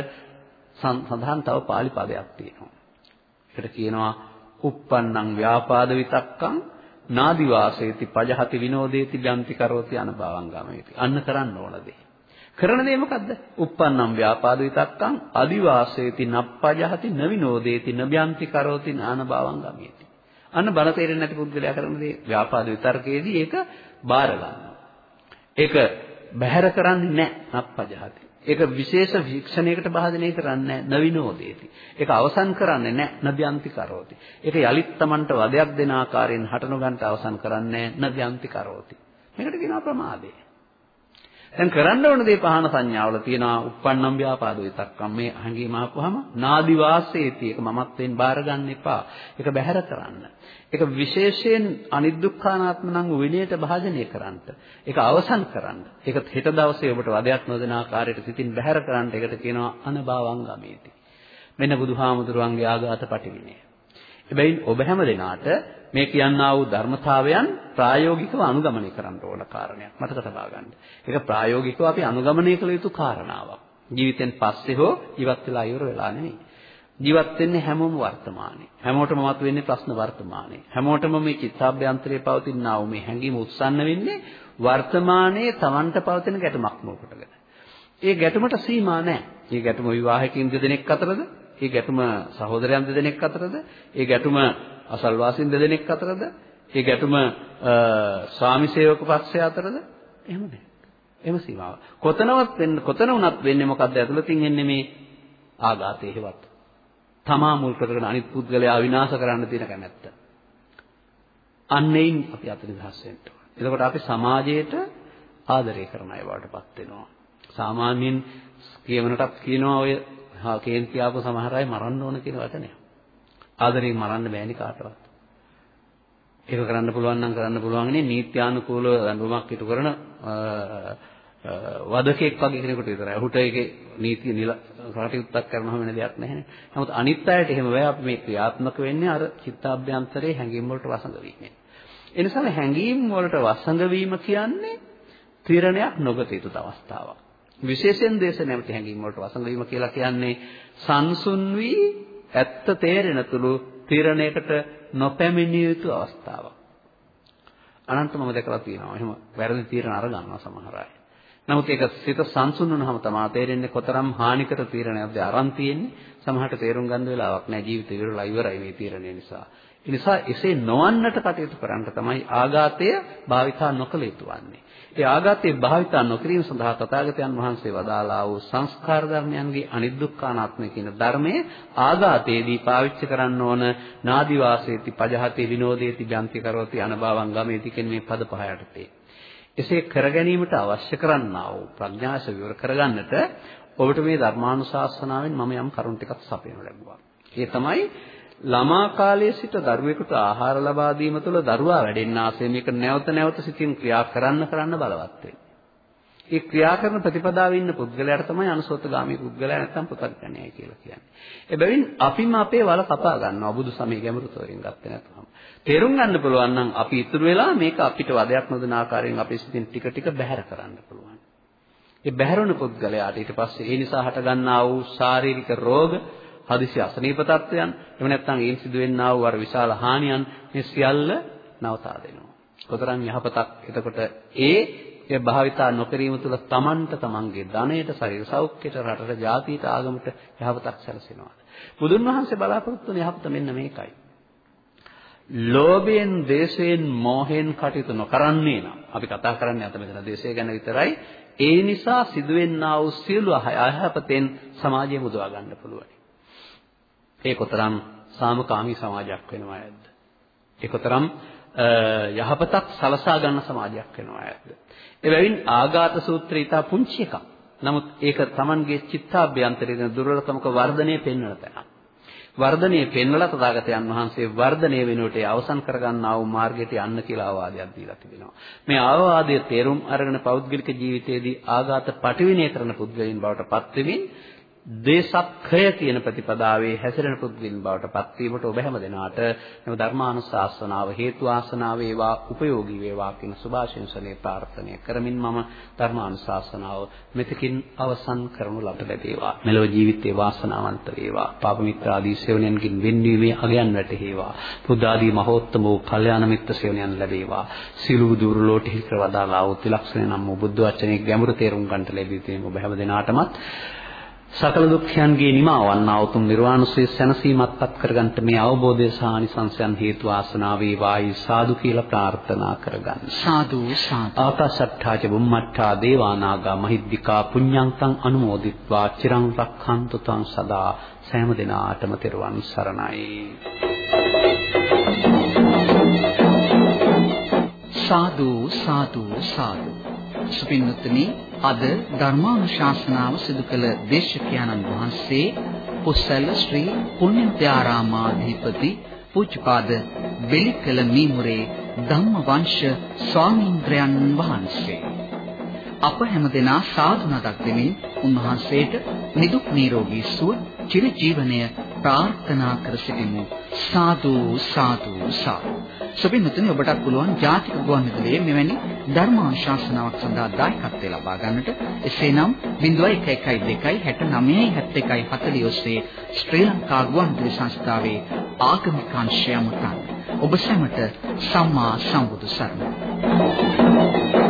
සඳහන් තව පාලි පදයක් තියෙනවා. ඒකට කියනවා uppannam ව්‍යාපාද විතක්කං නාදි වාසේති පජහති විනෝදේති ගම්ති කරෝති අනභවං ගමේති. අන්න කරන්න ඕන දේ. කරන දේ මොකද්ද? uppannam ව්‍යාපාද විතක්කං අදිවාසේති නප්පජහති නවිනෝදේති නබ්‍යන්ති කරෝති නානභවං ගමේති. අන්න බර තේරෙන්නේ නැති පුද්ගලයා කරන දේ ව්‍යාපාද විතර්කයේදී ඒක බාර ගන්නවා. ඒක බැහැර කරන්නේ නැහැ නප්පජහති. ඒක විශේෂ වීක්ෂණයකට භාජනය කරන්නේ නැහැ නවිනෝදේති. ඒක අවසන් කරන්නේ නැහැ නබ්‍යන්ති කරෝති. ඒක යලිත් Tamanට වදයක් දෙන ආකාරයෙන් හටනු ගන්නට අවසන් කරන්නේ නැහැ නබ්‍යන්ති කරෝති. මේකට කියනවා ප්‍රමාදය. දැන් කරන්න ඕන දේ පහන සංඥාවල තියෙනවා uppannam ව්‍යාපාද විතක්කම් මේ අහංගීම ආපුවාම නාදි වාසේති ඒක මමත්වෙන් බාර ගන්න එපා. ඒක බැහැර කරන්න. ඒක විශේෂයෙන් අනිදුක්ඛානාත්ම නම් විනයට භාජනය කරන්න. ඒක අවසන් කරන්න. ඒක හෙට දවසේ ඔබට වදයක් නොදෙන ආකාරයට සිතින් බැහැර කරන්න. ඒකට කියනවා අනභවං ගමේති මෙන්න බුදුහාමුදුරුවන්ගේ ආඝාත පටිවිණය. එබැවින් ඔබ හැම දෙනාට මේ කියන්නා වූ ධර්මතාවයන් ප්‍රායෝගිකව අනුගමනය කරන්න ඕන කාරණයක් මතක තබා ගන්න. ඒක ප්‍රායෝගිකව අපි අනුගමනය කළ යුතු කාරණාවක්. ජීවිතෙන් පස්සේ හෝ ඉවත් වෙලා ඉවර වෙලා නෙමෙයි. ජීවත් වෙන්නේ හැමෝම වර්තමානයේ. හැමෝටම මතුවෙන්නේ ප්‍රශ්න වර්තමානයේ. හැමෝටම මේ චිත්තාභ්‍යන්තරයේ පවතිනා වූ මේ හැඟීම උත්සන්න වෙන්නේ වර්තමානයේ Tamanට පවතින ගැටමක් මොකටද? ඒ ගැටමට සීමා නැහැ. මේ ගැටම විවාහකින් දෙදෙනෙක් අතරද? ඒ ගැටුම සහෝදරයන් දෙදෙනෙක් අතරද? ඒ ගැටුම අසල්වාසීන් දෙදෙනෙක් අතරද? ඒ ගැටුම ස්වාමි සේවක පක්ෂය අතරද? එහෙම නැහැ. එහෙම සීමාව. කොතනවත් වෙන්න කොතන වුණත් වෙන්නේ මොකද්ද? ඇතුළතින් එන්නේ මේ ආඝාතයේ හේවත්. තමා මුල් කරගෙන අනිත් පුද්ගලයා විනාශ කරන්න තියෙන කැමැත්ත. අන්නේයින් අපි අත නිදහස් වෙන්න ඕන. එතකොට අපි සමාජයට ආදරය කරන අය වඩටපත් වෙනවා. සාමාන්‍යයෙන් කියවනටත් කියනවා ඔය කේන්ති ආපු සමහර අය මරන්න ඕන කියන වචනය. ආදරයෙන් මරන්න බෑනේ කාටවත්. ඒක කරන්න පුළුවන් නම් කරන්න පුළුවන් නේ නීත්‍යානුකූලව දඬුවමක් ඉටු කරන වදකෙක් වගේ කෙනෙකුට විතරයි. ඔහුට ඒකේ නීතිය නිල කටයුත්තක් කරනව වෙන දෙයක් නැහැනේ. නමුත් අනිත් අයට එහෙම වෙයි අපි මේ ක්‍රියාත්මක වෙන්නේ අර චිත්තාභ්‍යන්තරයේ හැඟීම් වලට වසඟ වීමෙන්. ඒ නිසා හැඟීම් වලට වසඟ වීම කියන්නේ තීරණයක් නොගත යුතු අවස්ථාවක්. විශේෂයෙන් දේශ නැමැති හැඟීම් වලට වසඟ වීම කියලා කියන්නේ සංසුන් වී ඇත්ත තේරෙන තුළු තීරණයකට නොපැමිණිය යුතු අවස්ථාවක්. අනන්ත මම දැකලා තියෙනවා. එහෙම වැරදි තීරණ අරගන්නවා සමහර අය. නමුත් ඒක සිත සංසුන් වුණාම තමයි තේරෙන්නේ කොතරම් හානිකර තීරණයක්ද අරන් තියෙන්නේ. සමහරට තේරුම් ගන්න වෙලාවක් නැහැ ජීවිතය ඉවරලා ඉවරයි මේ තීරණය නිසා. ඒ නිසා එසේ නොවන්නට කටයුතු කරන්න තමයි ආඝාතය භාවිතා නොකළ යුතු වන්නේ. ඒ ආඝාතයේ භාවිතා නොකිරීම සඳහා තථාගතයන් වහන්සේ වදාළා වූ සංස්කාර ධර්මයන්ගේ අනිදුක්ඛානාත්මය කියන ධර්මයේ ආඝාතයේදී පාවිච්චි කරන්න ඕන නාදි වාසේති පජහති විනෝදේති ජන්ති කරෝති අනභවං ගමේති කියන මේ පද පහ යටතේ. එසේ කර ගැනීමට අවශ්‍ය කරන්නා වූ ප්‍රඥාස විවර කරගන්නට ඔබට මේ ධර්මානුශාසනාවෙන් මම යම් කරුණු ටිකක් සපයනු ලැබුවා. ඒ තමයි ළමා කාලයේ සිට දරුවෙකුට ආහාර ලබා දීම තුළ දරුවා වැඩෙන්න ආසේ මේක නැවත නැවත සිතින් ක්‍රියා කරන්න කරන්න බලවත් ඒ ක්‍රියා කරන ප්‍රතිපදාවේ ඉන්න පුද්ගලයාට තමයි අනුසෝතගාමී පුද්ගලයා නැත්නම් පුතග්ජනයයි කියලා කියන්නේ. එබැවින් අපිම අපේ වල කපා ගන්නවා බුදු සමය ගැඹුරු තෝරින් ගත්තේ නැත්නම්. තේරුම් ගන්න පුළුවන් නම් අපි ඉතුරු වෙලා මේක අපිට වදයක් නොදෙන ආකාරයෙන් අපේ සිතින් ටික ටික බැහැර කරන්න පුළුවන්. ඒ බැහැරුණ පුද්ගලයාට ඊට පස්සේ ඒ නිසා හටගන්නා වූ ශාරීරික රෝග හදිසි අසනීප තත්වයන් එහෙම නැත්නම් ඒන් සිදුවෙන්නා වූ අර විශාල හානියන් මේ සියල්ල නවතා දෙනවා. කොතරම් යහපතක් එතකොට ඒ ඒ භාවිතා නොකිරීම තුළ තමන්ට තමන්ගේ ධනයට ශරීර සෞඛ්‍යයට රටට ජාතියට ආගමට යහපතක් සැලසෙනවා. බුදුන් වහන්සේ බලාපොරොත්තු වන යහපත මෙන්න මේකයි. ලෝභයෙන්, දේශයෙන්, මෝහයෙන් කටයුතු නොකරන්නේ නම් අපි කතා කරන්නේ අත මෙතන දේශය ගැන විතරයි. ඒ නිසා සිදුවෙන්නා වූ සියලු අයහපතෙන් සමාජය මුදවා ගන්න පුළුවන්. ඒ කොතරම් සාමකාමී සමාජයක් වෙනවා ඇද්ද? ඒ කොතරම් යහපතක් සලසා ගන්න සමාජයක් වෙනවා ඇද්ද? එබැවින් ආඝාත සූත්‍රය ඊට පුංචි එකක්. නමුත් ඒක Tamanගේ චිත්තාභ්‍යන්තරයේ දුර්වලකමක වර්ධනය පෙන්වන තැනක්. වර්ධනයේ පෙන්වලා තථාගතයන් වහන්සේ වර්ධනය වෙනුවට අවසන් කරගන්නා වූ මාර්ගයට යන්න කියලා ආවාදයක් දීලා තිබෙනවා. මේ ආවාදයේ තේරුම් අරගෙන පෞද්ගලික ජීවිතයේදී ආඝාත පටිවිණය කරන පුද්ගලයන් බවට පත්වෙමින් දේශක්ඛය කියන ප්‍රතිපදාවේ හැසිරෙන පුද්ගලින් බවට පත්වීමට ඔබ හැම දෙනාට මේ ධර්මානුශාසනාව හේතු ආසනාව වේවා උපයෝගී වේවා කියන සුභාශිංසනයේ ප්‍රාර්ථනා කරමින් මම ධර්මානුශාසනාව මෙතකින් අවසන් කරනු ලබ ලැබේවා. මෙලොව ජීවිතේ වාසනාවන්ත වේවා. පාප මිත්‍ර ආදී සේවනයන්ගෙන් වෙන්වීමේ අගයන් වැටේවා බුද්ධ ආදී මහෝත්තම වූ කල්යාණ මිත්‍ර සේවනයන් ලැබේවා. සිළු දුර්ලෝට හිත වදාලා වූ තිලක්ෂණ නම් වූ බුද්ධ වචනේ ගැඹුරු තේරුම් ගන්නට ලැබී තියෙන ඔබ හැම දෙනාටමත් සකල දුක්ඛයන්ගේ නිමාවන්නා උතුම් නිර්වාණසේ සැනසීමත්පත් කරගන්නට මේ අවබෝධය සානිසංසයන් හේතු ආසනාව වේවායි සාදු කියලා ප්‍රාර්ථනා කරගන්න. සාදු සාදු. ආකාශට්ඨාච බුම්මට්ඨා දේවානාගා මහිද්దికා පුඤ්ඤන්තං අනුමෝදිත්වා චිරං රක්ඛන්තු තං සදා සෑම දිනාටම තෙරුවන් සරණයි. සාදු සාදු සාදු. සුපින්නතුනි අද ධර්මානුශාසනාව සිදු කළ දේශකයන්න් වහන්සේ කුසල ශ්‍රී පුණ්‍යත්‍යාරාමාධිපති පූජ්‍යපාද බෙලිකල මීමුරේ ධම්මවංශ ස්වාමීන්ද්‍රයන් වහන්සේ. අප හැමදෙනා සාදු නදක් දෙමින් උන්වහන්සේට නිදුක් නිරෝගී සුව චිර ජීවනය ප්‍රාර්ථනා කර සිටිමු. සාදු සාදු සාදු. සුබින්තුනි ඔබටත් පුළුවන් ජාතික ගුවන්විදුලියේ මෙවැනි ධර්මානුශාසනාවක් සඳහා දායකත්වය ලබා ගන්නට. එසේනම් 0112 69 71 40 ඔස්සේ ශ්‍රී ලංකා ගුවන්විදුලි සංස්ථාවේ ආගමික අංශය මතන් ඔබ සැමට සම්මා සම්බුදු සරණයි.